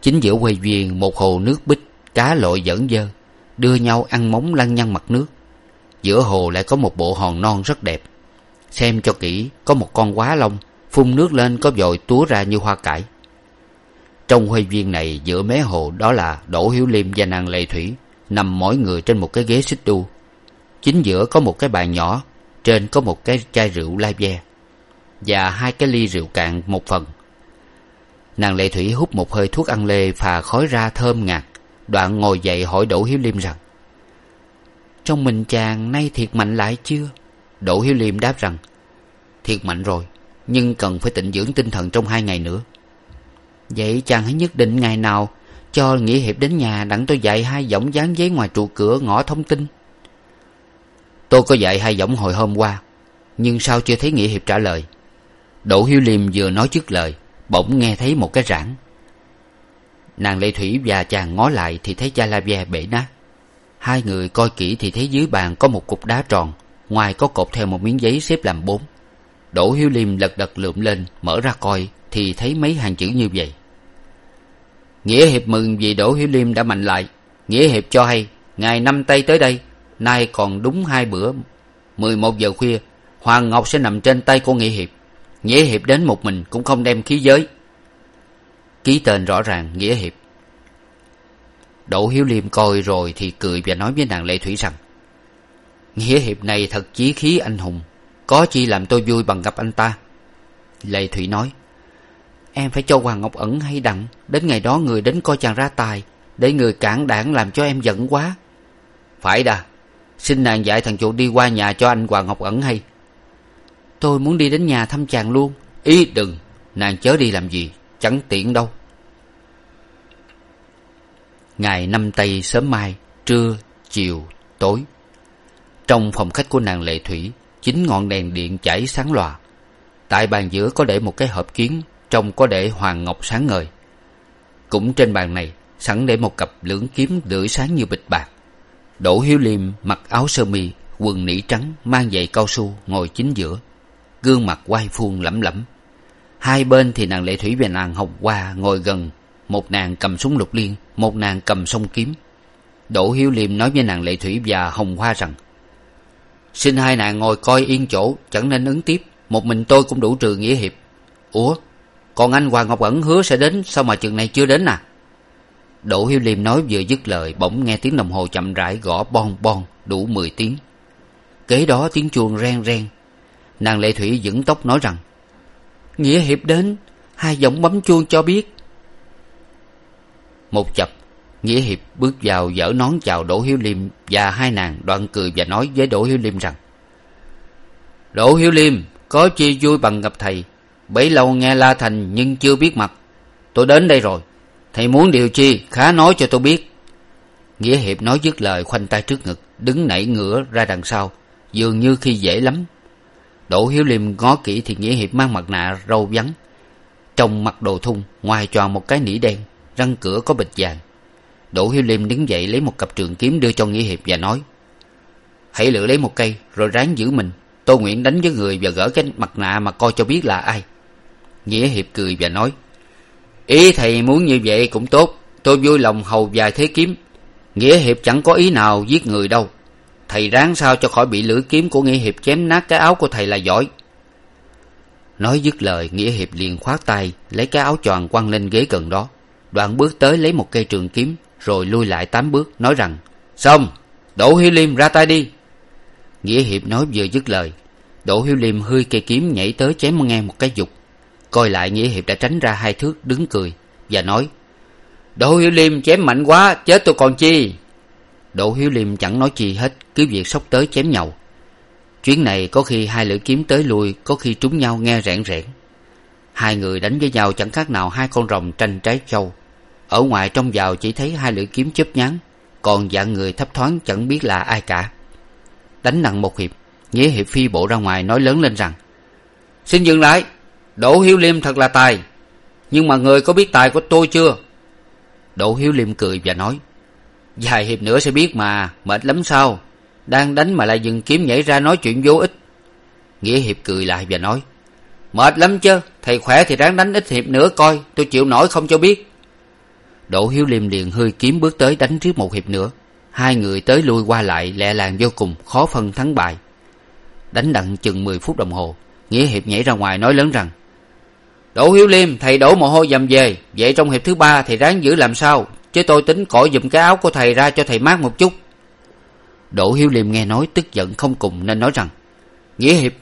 Chính giữa quê viên một hồ nước bích, cá lội dẫn dơ, đưa nhau ăn móng lăn nhăn mặt nước. Giữa hồ lại có một bộ hòn non rất đẹp. Xem cho kỹ, có một con quá long phun nước lên có vội túa ra như hoa cải. Trong huê viên này giữa mé hồ đó là đỗ hiếu liêm và nàng lệ thủy, nằm mỗi người trên một cái ghế xích đu. Chính giữa có một cái bàn nhỏ, trên có một cái chai rượu lai ve và hai cái ly rượu cạn một phần. Nàng lệ thủy hút một hơi thuốc ăn lê phà khói ra thơm ngạt, đoạn ngồi dậy hỏi đỗ hiếu liêm rằng, trong mình chàng nay thiệt mạnh lại chưa? Đỗ hiếu liêm đáp rằng, thiệt mạnh rồi, nhưng cần phải tịnh dưỡng tinh thần trong hai ngày nữa. Vậy chàng hãy nhất định ngày nào cho nghĩa hiệp đến nhà đặng tôi dạy hai giọng dán giấy ngoài trụ cửa ngõ thông tin. Tôi có dạy hai giọng hồi hôm qua, nhưng sao chưa thấy nghĩa hiệp trả lời? Đỗ hiếu liêm vừa nói dứt lời, bỗng nghe thấy một cái rãng. Nàng lệ thủy và chàng ngó lại thì thấy cha la ve bể nát. Hai người coi kỹ thì thấy dưới bàn có một cục đá tròn, ngoài có cột theo một miếng giấy xếp làm bốn. Đỗ hiếu liêm lật đật lượm lên, mở ra coi thì thấy mấy hàng chữ như vậy. Nghĩa hiệp mừng vì đỗ hiếu liêm đã mạnh lại. Nghĩa hiệp cho hay, ngày năm tây tới đây, nay còn đúng hai bữa, mười một giờ khuya, hoàng ngọc sẽ nằm trên tay của nghĩa hiệp nghĩa hiệp đến một mình cũng không đem khí giới. Ký tên rõ ràng nghĩa hiệp. Đỗ hiếu liêm coi rồi thì cười và nói với nàng lệ thủy rằng, nghĩa hiệp này thật chí khí anh hùng, có chi làm tôi vui bằng gặp anh ta. Lệ thủy nói, em phải cho hoàng ngọc ẩn hay đặng, đến ngày đó người đến coi chàng ra tài, để người cản đảng làm cho em giận quá. Phải đà, xin nàng dạy thằng chuột đi qua nhà cho anh hoàng ngọc ẩn hay tôi muốn đi đến nhà thăm chàng luôn. Ý đừng, nàng chớ đi làm gì, chẳng tiện đâu. Ngày năm tây sớm mai, trưa, chiều, tối. Trong phòng khách của nàng lệ thủy, chín ngọn đèn điện chảy sáng lòa. Tại bàn giữa có để một cái hộp kiến trong có để hoàng ngọc sáng ngời. Cũng trên bàn này, sẵn để một cặp lưỡng kiếm lưỡi sáng như bịch bạc. Đỗ hiếu liêm mặc áo sơ mi, quần nỉ trắng, mang giày cao su, ngồi chính giữa gương mặt oai phuông lẩm lẩm hai bên thì nàng lệ thủy và nàng hồng hoa ngồi gần, một nàng cầm súng lục liên, một nàng cầm song kiếm. Đỗ hiếu liêm nói với nàng lệ thủy và hồng hoa rằng, xin hai nàng ngồi coi yên chỗ, chẳng nên ứng tiếp, một mình tôi cũng đủ trừ nghĩa hiệp. Ủa, còn anh hoàng ngọc ẩn hứa sẽ đến, sao mà chừng này chưa đến à? Đỗ hiếu liêm nói vừa dứt lời, bỗng nghe tiếng đồng hồ chậm rãi gõ bon bon, đủ mười tiếng. Kế đó tiếng chuông reng reng nàng lệ thủy dựng tóc nói rằng, nghĩa hiệp đến, hai giọng bấm chuông cho biết. Một chập, nghĩa hiệp bước vào dở nón chào đỗ hiếu liêm và hai nàng đoạn cười và nói với đỗ hiếu liêm rằng, đỗ hiếu liêm, có chi vui bằng gặp thầy. Bấy lâu nghe la thành nhưng chưa biết mặt. Tôi đến đây rồi. Thầy muốn điều chi khá nói cho tôi biết. Nghĩa hiệp nói dứt lời khoanh tay trước ngực, đứng nảy ngửa ra đằng sau, dường như khi dễ lắm đỗ hiếu liêm ngó kỹ thì nghĩa hiệp mang mặt nạ râu vắn, trong mặt đồ thun ngoài tròn một cái nỉ đen răng cửa có bịch vàng. Đỗ hiếu liêm đứng dậy lấy một cặp trường kiếm đưa cho nghĩa hiệp và nói hãy lựa lấy một cây rồi ráng giữ mình. Tôi nguyện đánh với người và gỡ cái mặt nạ mà coi cho biết là ai. Nghĩa hiệp cười và nói ý thầy muốn như vậy cũng tốt. Tôi vui lòng hầu vài thế kiếm. Nghĩa hiệp chẳng có ý nào giết người đâu thầy ráng sao cho khỏi bị lưỡi kiếm của nghĩa hiệp chém nát cái áo của thầy là giỏi. Nói dứt lời, nghĩa hiệp liền khoát tay, lấy cái áo choàng quăng lên ghế gần đó. Đoạn bước tới lấy một cây trường kiếm, rồi lui lại tám bước, nói rằng, xong, đỗ hiếu liêm ra tay đi. Nghĩa hiệp nói vừa dứt lời, đỗ hiếu liêm hươi cây kiếm nhảy tới chém ngang một cái dục. Coi lại, nghĩa hiệp đã tránh ra hai thước, đứng cười và nói, đỗ hiếu liêm chém mạnh quá, chết tôi còn chi đỗ hiếu liêm chẳng nói chi hết, cứ việc xốc tới chém nhau. chuyến này có khi hai lưỡi kiếm tới lui, có khi trúng nhau nghe rẽn rẽn. Hai người đánh với nhau chẳng khác nào hai con rồng tranh trái châu ở ngoài trong vào chỉ thấy hai lưỡi kiếm chớp nhán còn dạng người thấp thoáng chẳng biết là ai cả. Đánh nặng một hiệp, nghĩa hiệp phi bộ ra ngoài nói lớn lên rằng, xin dừng lại, đỗ hiếu liêm thật là tài, nhưng mà người có biết tài của tôi chưa? Đỗ hiếu liêm cười và nói vài hiệp nữa sẽ biết mà, mệt lắm sao? Đang đánh mà lại dừng kiếm nhảy ra nói chuyện vô ích. Nghĩa hiệp cười lại và nói, mệt lắm chứ, thầy khỏe thì ráng đánh ít hiệp nữa coi, tôi chịu nổi không cho biết. Đỗ hiếu liêm liền hơi kiếm bước tới đánh trước một hiệp nữa. Hai người tới lui qua lại, lẹ làng vô cùng, khó phân thắng bại. Đánh đặng chừng mười phút đồng hồ, nghĩa hiệp nhảy ra ngoài nói lớn rằng, đỗ hiếu liêm, thầy đổ mồ hôi dầm về, vậy trong hiệp thứ ba thầy ráng giữ làm sao chứ tôi tính cởi giùm cái áo của thầy ra cho thầy mát một chút. Đỗ hiếu liêm nghe nói tức giận không cùng nên nói rằng, nghĩa hiệp,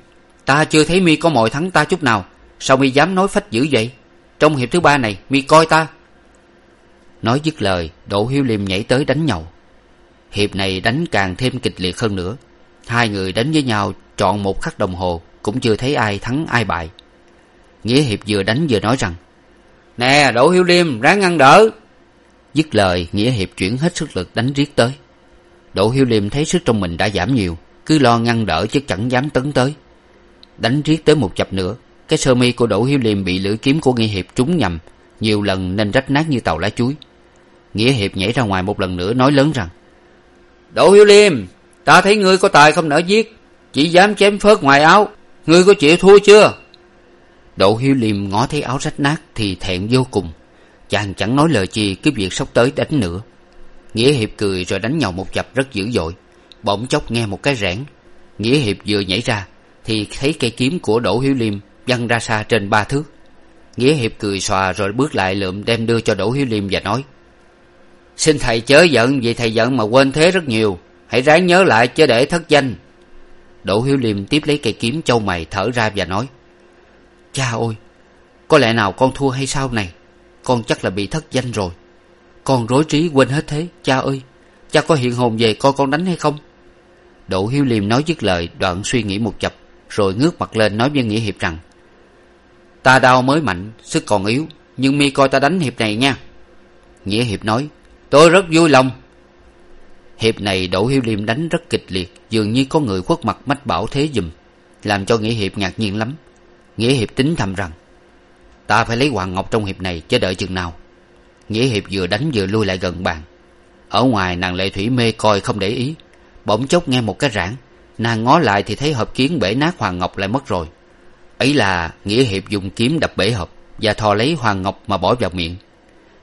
ta chưa thấy mi có mọi thắng ta chút nào. Sao mi dám nói phách dữ vậy? Trong hiệp thứ ba này, mi coi ta. Nói dứt lời, đỗ hiếu liêm nhảy tới đánh nhậu hiệp này đánh càng thêm kịch liệt hơn nữa. Hai người đánh với nhau, trọn một khắc đồng hồ, cũng chưa thấy ai thắng, ai bại. Nghĩa hiệp vừa đánh vừa nói rằng, nè, đỗ hiếu liêm, ráng ngăn đỡ dứt lời, nghĩa hiệp chuyển hết sức lực đánh riết tới. Đỗ hiếu liêm thấy sức trong mình đã giảm nhiều, cứ lo ngăn đỡ chứ chẳng dám tấn tới. Đánh riết tới một chập nữa, cái sơ mi của đỗ hiếu liêm bị lưỡi kiếm của nghĩa hiệp trúng nhầm, nhiều lần nên rách nát như tàu lá chuối. Nghĩa hiệp nhảy ra ngoài một lần nữa nói lớn rằng, đỗ hiếu liêm, ta thấy ngươi có tài không nỡ giết, chỉ dám chém phớt ngoài áo, ngươi có chịu thua chưa? Đỗ hiếu liêm ngó thấy áo rách nát thì thẹn vô cùng chàng chẳng nói lời chi, cái việc sắp tới đánh nữa. Nghĩa hiệp cười rồi đánh nhau một chập rất dữ dội. Bỗng chốc nghe một cái rẽn nghĩa hiệp vừa nhảy ra, thì thấy cây kiếm của đỗ hiếu liêm văng ra xa trên ba thước. Nghĩa hiệp cười xòa rồi bước lại lượm đem đưa cho đỗ hiếu liêm và nói, xin thầy chớ giận, vì thầy giận mà quên thế rất nhiều. Hãy ráng nhớ lại chớ để thất danh. Đỗ hiếu liêm tiếp lấy cây kiếm châu mày thở ra và nói, cha ôi có lẽ nào con thua hay sao này? Con chắc là bị thất danh rồi. Con rối trí quên hết thế, cha ơi, cha có hiện hồn về coi con đánh hay không? Đỗ hiếu liêm nói dứt lời, đoạn suy nghĩ một chập, rồi ngước mặt lên nói với nghĩa hiệp rằng, ta đau mới mạnh, sức còn yếu, nhưng mi coi ta đánh hiệp này nha. Nghĩa hiệp nói, tôi rất vui lòng. Hiệp này đỗ hiếu liêm đánh rất kịch liệt, dường như có người khuất mặt mách bảo thế giùm, làm cho nghĩa hiệp ngạc nhiên lắm. Nghĩa hiệp tính thầm rằng ta phải lấy hoàng ngọc trong hiệp này chờ đợi chừng nào. Nghĩa hiệp vừa đánh vừa lui lại gần bàn. Ở ngoài nàng lệ thủy mê coi không để ý. Bỗng chốc nghe một cái rãng nàng ngó lại thì thấy hộp kiến bể nát hoàng ngọc lại mất rồi. Ấy là nghĩa hiệp dùng kiếm đập bể hộp và thò lấy hoàng ngọc mà bỏ vào miệng.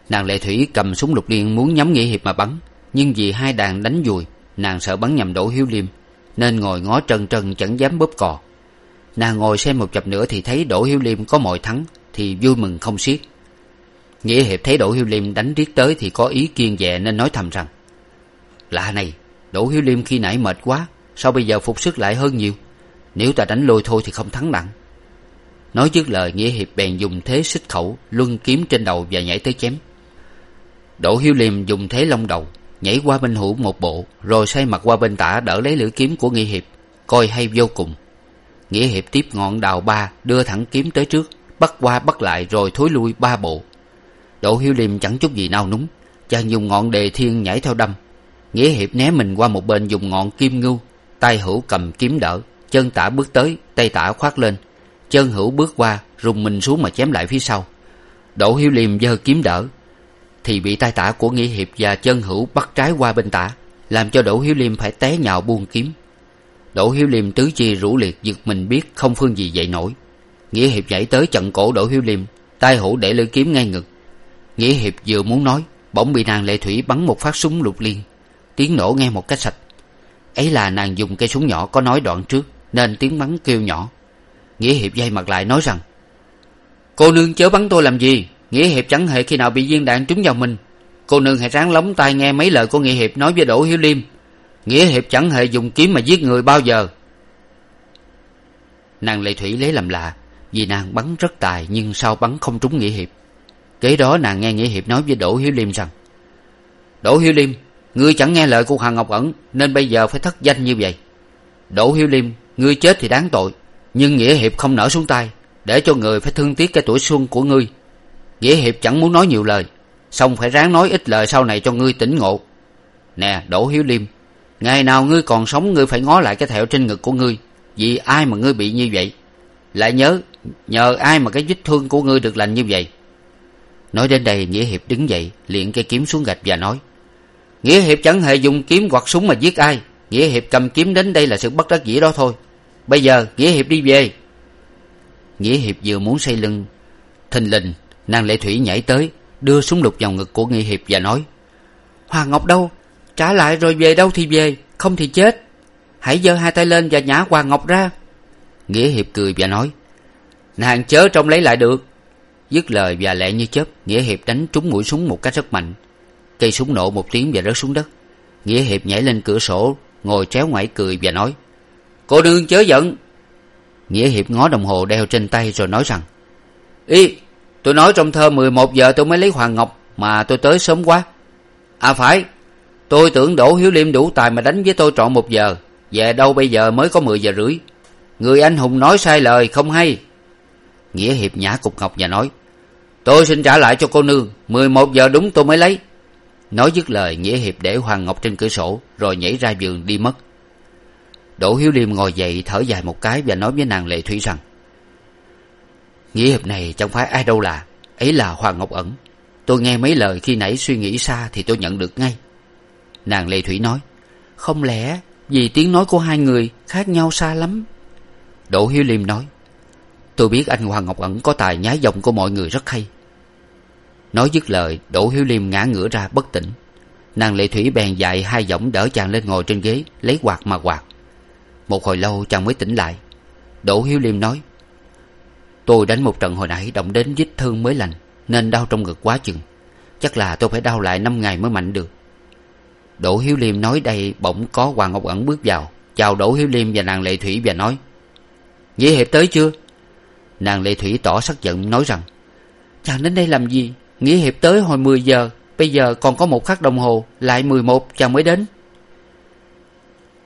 Nàng lệ thủy cầm súng lục liên muốn nhắm nghĩa hiệp mà bắn. Nhưng vì hai đàn đánh dùi, nàng sợ bắn nhầm đỗ hiếu liêm, nên ngồi ngó trân trân chẳng dám bóp cò. Nàng ngồi xem một chập nữa thì thấy đỗ hiếu liêm có mọi thắng thì vui mừng không xiết. Nghĩa hiệp thấy đỗ hiếu liêm đánh riết tới thì có ý kiên dè nên nói thầm rằng, lạ này, đỗ hiếu liêm khi nãy mệt quá, sao bây giờ phục sức lại hơn nhiều? Nếu ta đánh lôi thôi thì không thắng nặng. Nói dứt lời, nghĩa hiệp bèn dùng thế xích khẩu, luân kiếm trên đầu và nhảy tới chém. Đỗ hiếu liêm dùng thế long đầu, nhảy qua bên hữu một bộ, rồi xoay mặt qua bên tả đỡ lấy lưỡi kiếm của nghĩa hiệp, coi hay vô cùng. Nghĩa hiệp tiếp ngọn đào ba, đưa thẳng kiếm tới trước bắt qua bắt lại rồi thối lui ba bộ. Đỗ hiếu liêm chẳng chút gì nao núng, chàng dùng ngọn đề thiên nhảy theo đâm. Nghĩa hiệp né mình qua một bên dùng ngọn kim ngưu, tay hữu cầm kiếm đỡ, chân tả bước tới, tay tả khoác lên. Chân hữu bước qua, rùng mình xuống mà chém lại phía sau. Đỗ hiếu liêm giơ kiếm đỡ, thì bị tay tả của nghĩa hiệp và chân hữu bắt trái qua bên tả, làm cho đỗ hiếu liêm phải té nhào buông kiếm. Đỗ hiếu liêm tứ chi rũ liệt, giật mình biết không phương gì dậy nổi nghĩa hiệp nhảy tới chặn cổ đỗ hiếu liêm tay hữu để lưỡi kiếm ngay ngực. Nghĩa hiệp vừa muốn nói, bỗng bị nàng lệ thủy bắn một phát súng lục liên. Tiếng nổ nghe một cách sạch. Ấy là nàng dùng cây súng nhỏ có nói đoạn trước, nên tiếng bắn kêu nhỏ. Nghĩa hiệp dây mặt lại nói rằng, cô nương chớ bắn tôi làm gì? Nghĩa hiệp chẳng hề khi nào bị viên đạn trúng vào mình. Cô nương hãy ráng lóng tai nghe mấy lời của nghĩa hiệp nói với đỗ hiếu liêm. Nghĩa hiệp chẳng hề dùng kiếm mà giết người bao giờ. Nàng lệ thủy lấy làm lạ vì nàng bắn rất tài, nhưng sao bắn không trúng nghĩa hiệp? Kế đó nàng nghe nghĩa hiệp nói với đỗ hiếu liêm rằng, đỗ hiếu liêm, ngươi chẳng nghe lời của hoàng ngọc ẩn, nên bây giờ phải thất danh như vậy. Đỗ hiếu liêm, ngươi chết thì đáng tội, nhưng nghĩa hiệp không nở xuống tay, để cho người phải thương tiếc cái tuổi xuân của ngươi. Nghĩa hiệp chẳng muốn nói nhiều lời, song phải ráng nói ít lời sau này cho ngươi tỉnh ngộ. Nè, đỗ hiếu liêm, ngày nào ngươi còn sống, ngươi phải ngó lại cái thẹo trên ngực của ngươi, vì ai mà ngươi bị như vậy? Lại nhớ nhờ ai mà cái vết thương của ngươi được lành như vậy? Nói đến đây, nghĩa hiệp đứng dậy, liền cây kiếm xuống gạch và nói, nghĩa hiệp chẳng hề dùng kiếm hoặc súng mà giết ai. Nghĩa hiệp cầm kiếm đến đây là sự bất đắc dĩ đó thôi. Bây giờ, nghĩa hiệp đi về. Nghĩa hiệp vừa muốn xây lưng, thình lình, nàng lệ thủy nhảy tới, đưa súng lục vào ngực của nghĩa hiệp và nói hoàng ngọc đâu? Trả lại rồi về đâu thì về, không thì chết. Hãy giơ hai tay lên và nhả hoàng ngọc ra. Nghĩa hiệp cười và nói nàng chớ trông lấy lại được. Dứt lời và lẹ như chớp, nghĩa hiệp đánh trúng mũi súng một cách rất mạnh. Cây súng nổ một tiếng và rớt xuống đất. Nghĩa hiệp nhảy lên cửa sổ, ngồi tréo ngoải cười và nói, cô nương chớ giận. Nghĩa hiệp ngó đồng hồ đeo trên tay rồi nói rằng y tôi nói trong thơ mười một giờ tôi mới lấy hoàng ngọc mà tôi tới sớm quá. À phải. Tôi tưởng đỗ hiếu liêm đủ tài mà đánh với tôi trọn một giờ. Về đâu bây giờ mới có mười giờ rưỡi? Người anh hùng nói sai lời, không hay nghĩa hiệp nhả cục ngọc và nói, tôi xin trả lại cho cô nương, mười một giờ đúng tôi mới lấy. Nói dứt lời, nghĩa hiệp để hoàng ngọc trên cửa sổ, rồi nhảy ra giường đi mất. Đỗ hiếu liêm ngồi dậy thở dài một cái và nói với nàng lệ thủy rằng, nghĩa hiệp này chẳng phải ai đâu là, ấy là hoàng ngọc ẩn. Tôi nghe mấy lời khi nãy suy nghĩ xa thì tôi nhận được ngay. Nàng lệ thủy nói, không lẽ vì tiếng nói của hai người khác nhau xa lắm? Đỗ hiếu liêm nói tôi biết anh hoàng ngọc ẩn có tài nhái giọng của mọi người rất hay. Nói dứt lời, đỗ hiếu liêm ngã ngửa ra bất tỉnh. Nàng lệ thủy bèn dạy hai giọng đỡ chàng lên ngồi trên ghế, lấy quạt mà quạt. Một hồi lâu chàng mới tỉnh lại. Đỗ hiếu liêm nói, tôi đánh một trận hồi nãy động đến vết thương mới lành, nên đau trong ngực quá chừng. Chắc là tôi phải đau lại năm ngày mới mạnh được. Đỗ hiếu liêm nói đây bỗng có hoàng ngọc ẩn bước vào, chào đỗ hiếu liêm và nàng lệ thủy và nói, nghĩa hiệp tới chưa? Nàng lệ thủy tỏ sắc giận, nói rằng, chàng đến đây làm gì? Nghĩa hiệp tới hồi mười giờ, bây giờ còn có một khắc đồng hồ, lại mười một, chàng mới đến.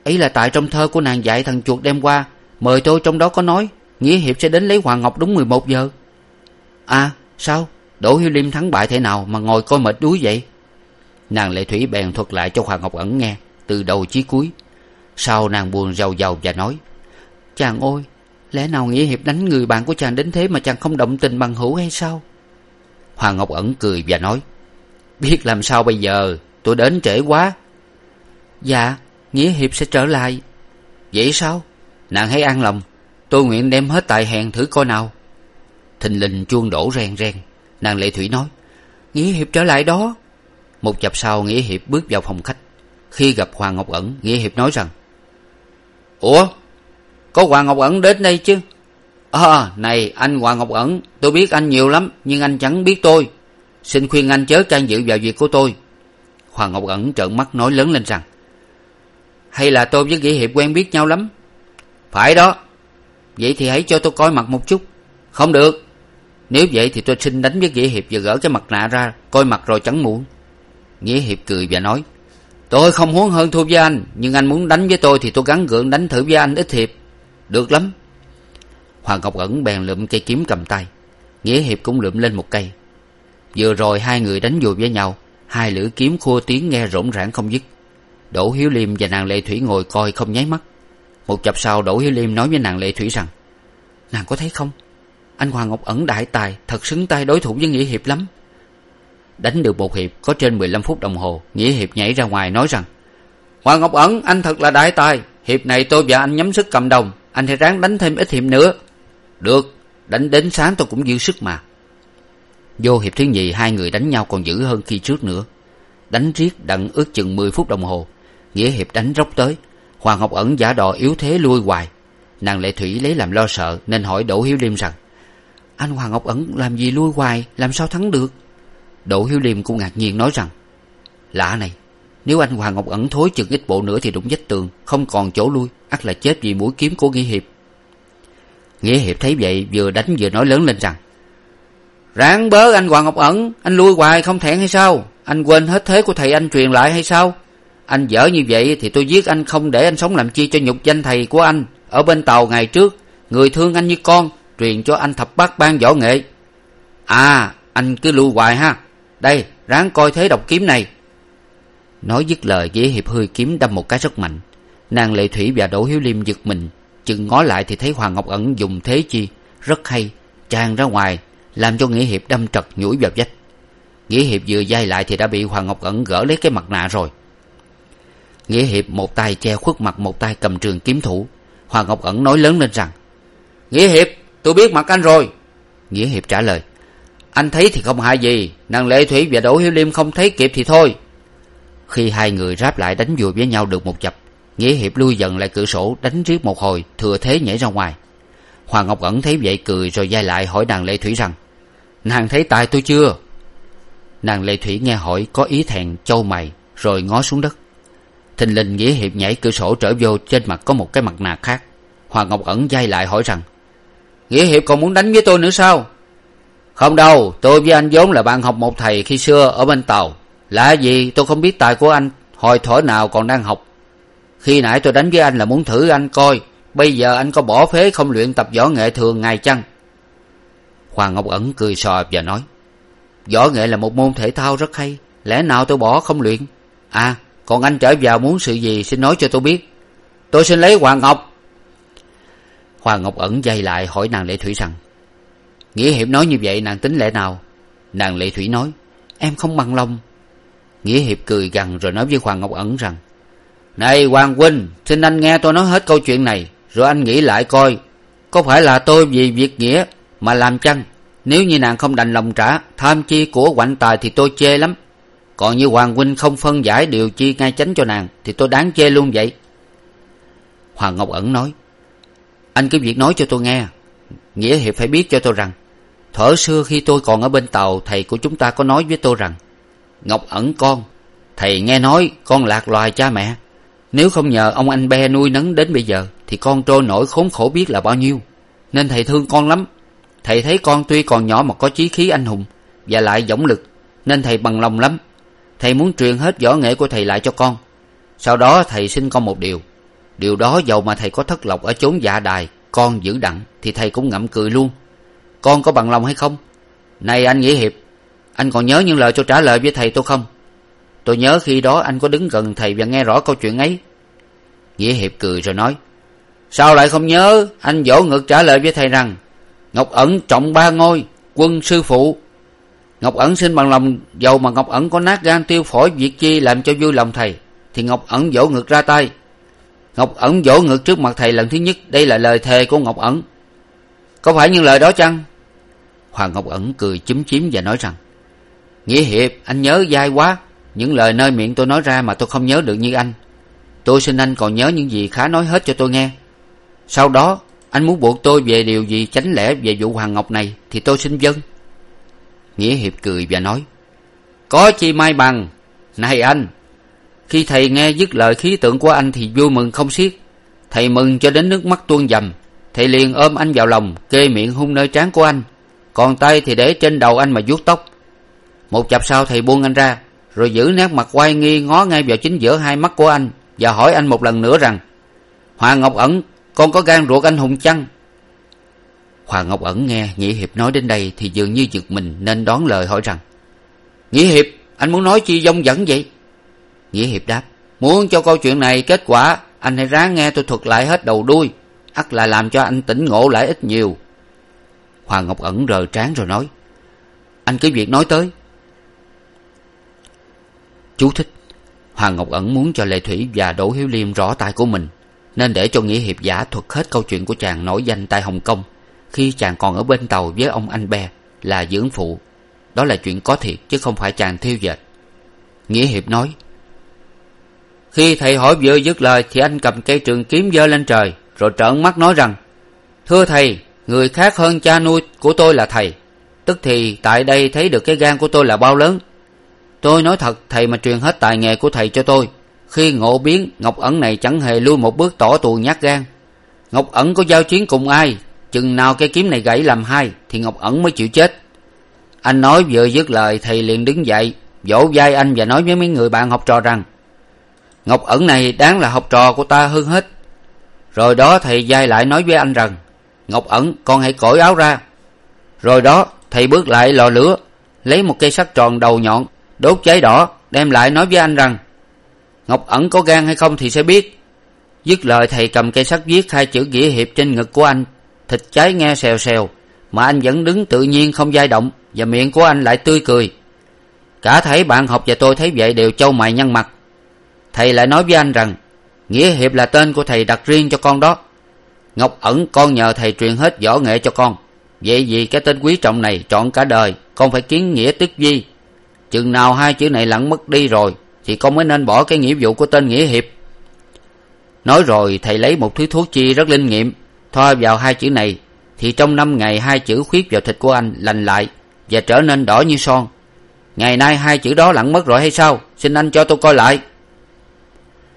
Ấy là tại trong thơ của nàng dạy thằng chuột đem qua, mời tôi trong đó có nói nghĩa hiệp sẽ đến lấy hoàng ngọc đúng mười một giờ. À sao? Đỗ hiếu liêm thắng bại thế nào mà ngồi coi mệt đuối vậy? Nàng lệ thủy bèn thuật lại cho hoàng ngọc ẩn nghe, từ đầu chí cuối. Sau nàng buồn rầu rầu và nói, chàng ôi lẽ nào nghĩa hiệp đánh người bạn của chàng đến thế mà chàng không động tình bằng hữu hay sao? Hoàng ngọc ẩn cười và nói, biết làm sao bây giờ? Tôi đến trễ quá. Dạ nghĩa hiệp sẽ trở lại. Vậy sao? Nàng hãy an lòng. Tôi nguyện đem hết tài hèn thử coi nào. Thình lình chuông đổ reng reng nàng lệ thủy nói, nghĩa hiệp trở lại đó. Một chập sau nghĩa hiệp bước vào phòng khách. Khi gặp hoàng ngọc ẩn, nghĩa hiệp nói rằng, ủa? Có hoàng ngọc ẩn đến đây chứ? À này, anh hoàng ngọc ẩn, tôi biết anh nhiều lắm, nhưng anh chẳng biết tôi. Xin khuyên anh chớ can dự vào việc của tôi. Hoàng ngọc ẩn trợn mắt nói lớn lên rằng, hay là tôi với nghĩa hiệp quen biết nhau lắm? Phải đó. Vậy thì hãy cho tôi coi mặt một chút. Không được. Nếu vậy thì tôi xin đánh với nghĩa hiệp và gỡ cái mặt nạ ra, coi mặt rồi chẳng muộn. Nghĩa hiệp cười và nói, tôi không muốn hơn thua với anh, nhưng anh muốn đánh với tôi thì tôi gắng gượng đánh thử với anh ít hiệp được lắm. Hoàng ngọc ẩn bèn lượm cây kiếm cầm tay, nghĩa hiệp cũng lượm lên một cây. Vừa rồi hai người đánh dùi với nhau, hai lưỡi kiếm khua tiếng nghe rỗn rãng không dứt. Đỗ hiếu liêm và nàng lệ thủy ngồi coi không nháy mắt. Một chập sau đỗ hiếu liêm nói với nàng lệ thủy rằng, nàng có thấy không? Anh hoàng ngọc ẩn đại tài, thật xứng tay đối thủ với nghĩa hiệp lắm. Đánh được một hiệp có trên mười lăm phút đồng hồ, nghĩa hiệp nhảy ra ngoài nói rằng, hoàng ngọc ẩn, anh thật là đại tài. Hiệp này tôi và anh nhắm sức cầm đồng anh hãy ráng đánh thêm ít hiệp nữa. Được, đánh đến sáng tôi cũng dư sức mà. Vô hiệp thứ nhì, hai người đánh nhau còn dữ hơn khi trước nữa. Đánh riết đặng ước chừng mười phút đồng hồ, nghĩa hiệp đánh róc tới. Hoàng ngọc ẩn giả đò yếu thế lui hoài. Nàng lệ thủy lấy làm lo sợ nên hỏi đỗ hiếu liêm rằng, anh hoàng ngọc ẩn làm gì lui hoài? Làm sao thắng được? Đỗ hiếu liêm cũng ngạc nhiên nói rằng lạ này nếu anh hoàng ngọc ẩn thối chừng ít bộ nữa thì đụng vách tường, không còn chỗ lui, ắt là chết vì mũi kiếm của nghĩa hiệp. Nghĩa hiệp thấy vậy, vừa đánh vừa nói lớn lên rằng, ráng bớ anh hoàng ngọc ẩn, anh lui hoài không thẹn hay sao? Anh quên hết thế của thầy anh truyền lại hay sao? Anh dở như vậy thì tôi giết anh không để anh sống làm chi cho nhục danh thầy của anh. Ở bên tàu ngày trước, người thương anh như con, truyền cho anh thập bát ban võ nghệ. À anh cứ lui hoài ha. Đây, ráng coi thế độc kiếm này nói dứt lời nghĩa hiệp hươi kiếm đâm một cái rất mạnh. Nàng lệ thủy và đỗ hiếu liêm giật mình, chừng ngó lại thì thấy hoàng ngọc ẩn dùng thế chi rất hay, tràn ra ngoài, làm cho nghĩa hiệp đâm trật nhủi vào vách. Nghĩa hiệp vừa dai lại thì đã bị hoàng ngọc ẩn gỡ lấy cái mặt nạ rồi. Nghĩa hiệp một tay che khuất mặt, một tay cầm trường kiếm thủ. Hoàng ngọc ẩn nói lớn lên rằng, nghĩa hiệp, tôi biết mặt anh rồi. Nghĩa hiệp trả lời, anh thấy thì không hại gì, nàng lệ thủy và đỗ hiếu liêm không thấy kịp thì thôi khi hai người ráp lại đánh vùi với nhau được một chập, nghĩa hiệp lui dần lại cửa sổ, đánh riết một hồi, thừa thế nhảy ra ngoài. Hoàng ngọc ẩn thấy vậy cười rồi d lại hỏi nàng lệ thủy rằng, nàng thấy tài tôi chưa? Nàng lệ thủy nghe hỏi có ý thẹn châu mày, rồi ngó xuống đất. Thình lình nghĩa hiệp nhảy cửa sổ trở vô, trên mặt có một cái mặt nạ khác. Hoàng ngọc ẩn d lại hỏi rằng, nghĩa hiệp còn muốn đánh với tôi nữa sao? Không đâu, tôi với anh vốn là bạn học một thầy khi xưa ở bên tàu lạ gì? Tôi không biết tài của anh. Hồi thổi nào còn đang học. Khi nãy tôi đánh với anh là muốn thử anh coi. Bây giờ anh có bỏ phế không luyện tập võ nghệ thường ngày chăng? Hoàng ngọc ẩn cười sò và nói, võ nghệ là một môn thể thao rất hay. Lẽ nào tôi bỏ không luyện? À còn anh trở vào muốn sự gì xin nói cho tôi biết. Tôi xin lấy hoàng ngọc. Hoàng ngọc ẩn dây lại hỏi nàng lệ thủy rằng, nghĩa hiệp nói như vậy, nàng tính lẽ nào? Nàng lệ thủy nói, em không bằng lòng nghĩa hiệp cười gằn rồi nói với hoàng ngọc ẩn rằng, này hoàng huynh, xin anh nghe tôi nói hết câu chuyện này, rồi anh nghĩ lại coi, có phải là tôi vì việc nghĩa mà làm chăng? Nếu như nàng không đành lòng trả tham chi của quạnh tài thì tôi chê lắm. Còn như hoàng huynh không phân giải điều chi ngay chánh cho nàng thì tôi đáng chê luôn vậy. Hoàng ngọc ẩn nói, anh cứ việc nói cho tôi nghe. Nghĩa hiệp phải biết cho tôi rằng thuở xưa khi tôi còn ở bên tàu, thầy của chúng ta có nói với tôi rằng ngọc ẩn con. Thầy nghe nói con lạc loài cha mẹ. Nếu không nhờ ông anh be nuôi nấng đến bây giờ, thì con trôi nổi khốn khổ biết là bao nhiêu. Nên thầy thương con lắm. Thầy thấy con tuy còn nhỏ mà có chí khí anh hùng, và lại dũng lực, nên thầy bằng lòng lắm. Thầy muốn truyền hết võ nghệ của thầy lại cho con. Sau đó thầy xin con một điều. Điều đó dầu mà thầy có thất lộc ở chốn dạ đài, con giữ đặng, thì thầy cũng ngậm cười luôn. Con có bằng lòng hay không? Này anh nghĩa hiệp anh còn nhớ những lời tôi trả lời với thầy tôi không? Tôi nhớ khi đó anh có đứng gần thầy và nghe rõ câu chuyện ấy. Nghĩa hiệp cười rồi nói, sao lại không nhớ? Anh vỗ ngực trả lời với thầy rằng, ngọc ẩn trọng ba ngôi, quân sư phụ. Ngọc ẩn xin bằng lòng, dầu mà ngọc ẩn có nát gan tiêu phổi, việc chi làm cho vui lòng thầy, thì ngọc ẩn vỗ ngực ra tay. Ngọc ẩn vỗ ngực trước mặt thầy lần thứ nhất, đây là lời thề của ngọc ẩn. Có phải những lời đó chăng? Hoàng ngọc ẩn cười chúm chím và nói rằng nghĩa hiệp, anh nhớ dai quá. Những lời nơi miệng tôi nói ra mà tôi không nhớ được như anh. Tôi xin anh còn nhớ những gì khá nói hết cho tôi nghe. Sau đó, anh muốn buộc tôi về điều gì chánh lẽ về vụ hoàng ngọc này thì tôi xin vâng nghĩa hiệp cười và nói, có chi may bằng. Này anh, khi thầy nghe dứt lời khí tượng của anh thì vui mừng không xiết. Thầy mừng cho đến nước mắt tuôn dầm. Thầy liền ôm anh vào lòng, kê miệng hung nơi trán của anh. Còn tay thì để trên đầu anh mà vuốt tóc một chập sau thầy buông anh ra, rồi giữ nét mặt quay nghi ngó ngay vào chính giữa hai mắt của anh và hỏi anh một lần nữa rằng hoàng ngọc ẩn, con có gan ruột anh hùng chăng? Hoàng ngọc ẩn nghe nghĩa hiệp nói đến đây thì dường như giật mình nên đón lời hỏi rằng nghĩa hiệp, anh muốn nói chi dông dẫn vậy? Nghĩa hiệp đáp, muốn cho câu chuyện này kết quả, anh hãy ráng nghe tôi thuật lại hết đầu đuôi, ắt là làm cho anh tỉnh ngộ lại ít nhiều. Hoàng ngọc ẩn rờ trán rồi nói, anh cứ việc nói tới chú thích. Hoàng ngọc ẩn muốn cho lệ thủy và đỗ hiếu liêm rõ tài của mình, nên để cho nghĩa hiệp giả thuật hết câu chuyện của chàng nổi danh tại hồng kông, khi chàng còn ở bên tàu với ông anh be là dưỡng phụ. Đó là chuyện có thiệt, chứ không phải chàng thiêu dệt. Nghĩa hiệp nói, khi thầy hỏi vừa dứt lời thì anh cầm cây trường kiếm giơ lên trời, rồi trợn mắt nói rằng, thưa thầy, người khác hơn cha nuôi của tôi là thầy, tức thì tại đây thấy được cái gan của tôi là bao lớn tôi nói thật, thầy mà truyền hết tài nghề của thầy cho tôi. Khi ngộ biến, ngọc ẩn này chẳng hề lui một bước tỏ tù nhát gan. Ngọc ẩn có giao chiến cùng ai? Chừng nào cây kiếm này gãy làm hai, thì ngọc ẩn mới chịu chết. Anh nói vừa dứt lời, thầy liền đứng dậy, vỗ vai anh và nói với mấy người bạn học trò rằng, ngọc ẩn này đáng là học trò của ta hơn hết. Rồi đó thầy vai lại nói với anh rằng, ngọc ẩn, con hãy cởi áo ra. Rồi đó, thầy bước lại lò lửa, lấy một cây sắt tròn đầu nhọn đốt cháy đỏ, đem lại nói với anh rằng, ngọc ẩn có gan hay không thì sẽ biết. Dứt lời, thầy cầm cây sắt viết hai chữ nghĩa hiệp trên ngực của anh. Thịt cháy nghe xèo xèo, mà anh vẫn đứng tự nhiên không dai động, và miệng của anh lại tươi cười. Cả thảy bạn học và tôi thấy vậy đều châu mày nhăn mặt. Thầy lại nói với anh rằng, nghĩa hiệp là tên của thầy đặt riêng cho con đó. Ngọc ẩn, con nhờ thầy truyền hết võ nghệ cho con. Vậy vì cái tên quý trọng này trọn cả đời, con phải kiến nghĩa tức vi chừng nào hai chữ này lặn mất đi rồi, thì con mới nên bỏ cái nghĩa vụ của tên nghĩa hiệp. Nói rồi, thầy lấy một thứ thuốc chi rất linh nghiệm, thoa vào hai chữ này, thì trong năm ngày hai chữ khuyết vào thịt của anh lành lại và trở nên đỏ như son. Ngày nay hai chữ đó lặn mất rồi hay sao? Xin anh cho tôi coi lại.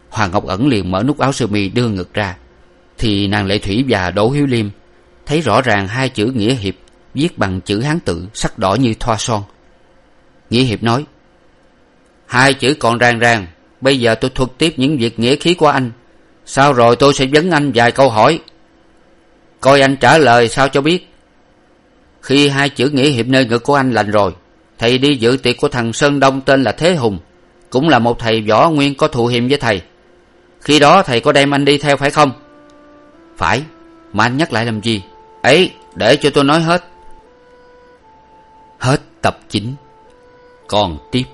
Hoàng ngọc ẩn liền mở nút áo sơ mi đưa ngực ra. Thì nàng lệ thủy và đỗ hiếu liêm thấy rõ ràng hai chữ nghĩa hiệp viết bằng chữ hán tự sắc đỏ như thoa son nghĩa hiệp nói, hai chữ còn ràng ràng, bây giờ tôi thuật tiếp những việc nghĩa khí của anh. Sau rồi tôi sẽ vấn anh vài câu hỏi. Coi anh trả lời sao cho biết. Khi hai chữ nghĩa hiệp nơi ngực của anh lành rồi, thầy đi dự tiệc của thằng sơn đông tên là thế hùng, cũng là một thầy võ nguyên có thù hiềm với thầy. Khi đó thầy có đem anh đi theo phải không? Phải, mà anh nhắc lại làm gì? Ấy, để cho tôi nói hết. Hết tập chín còn tiếp.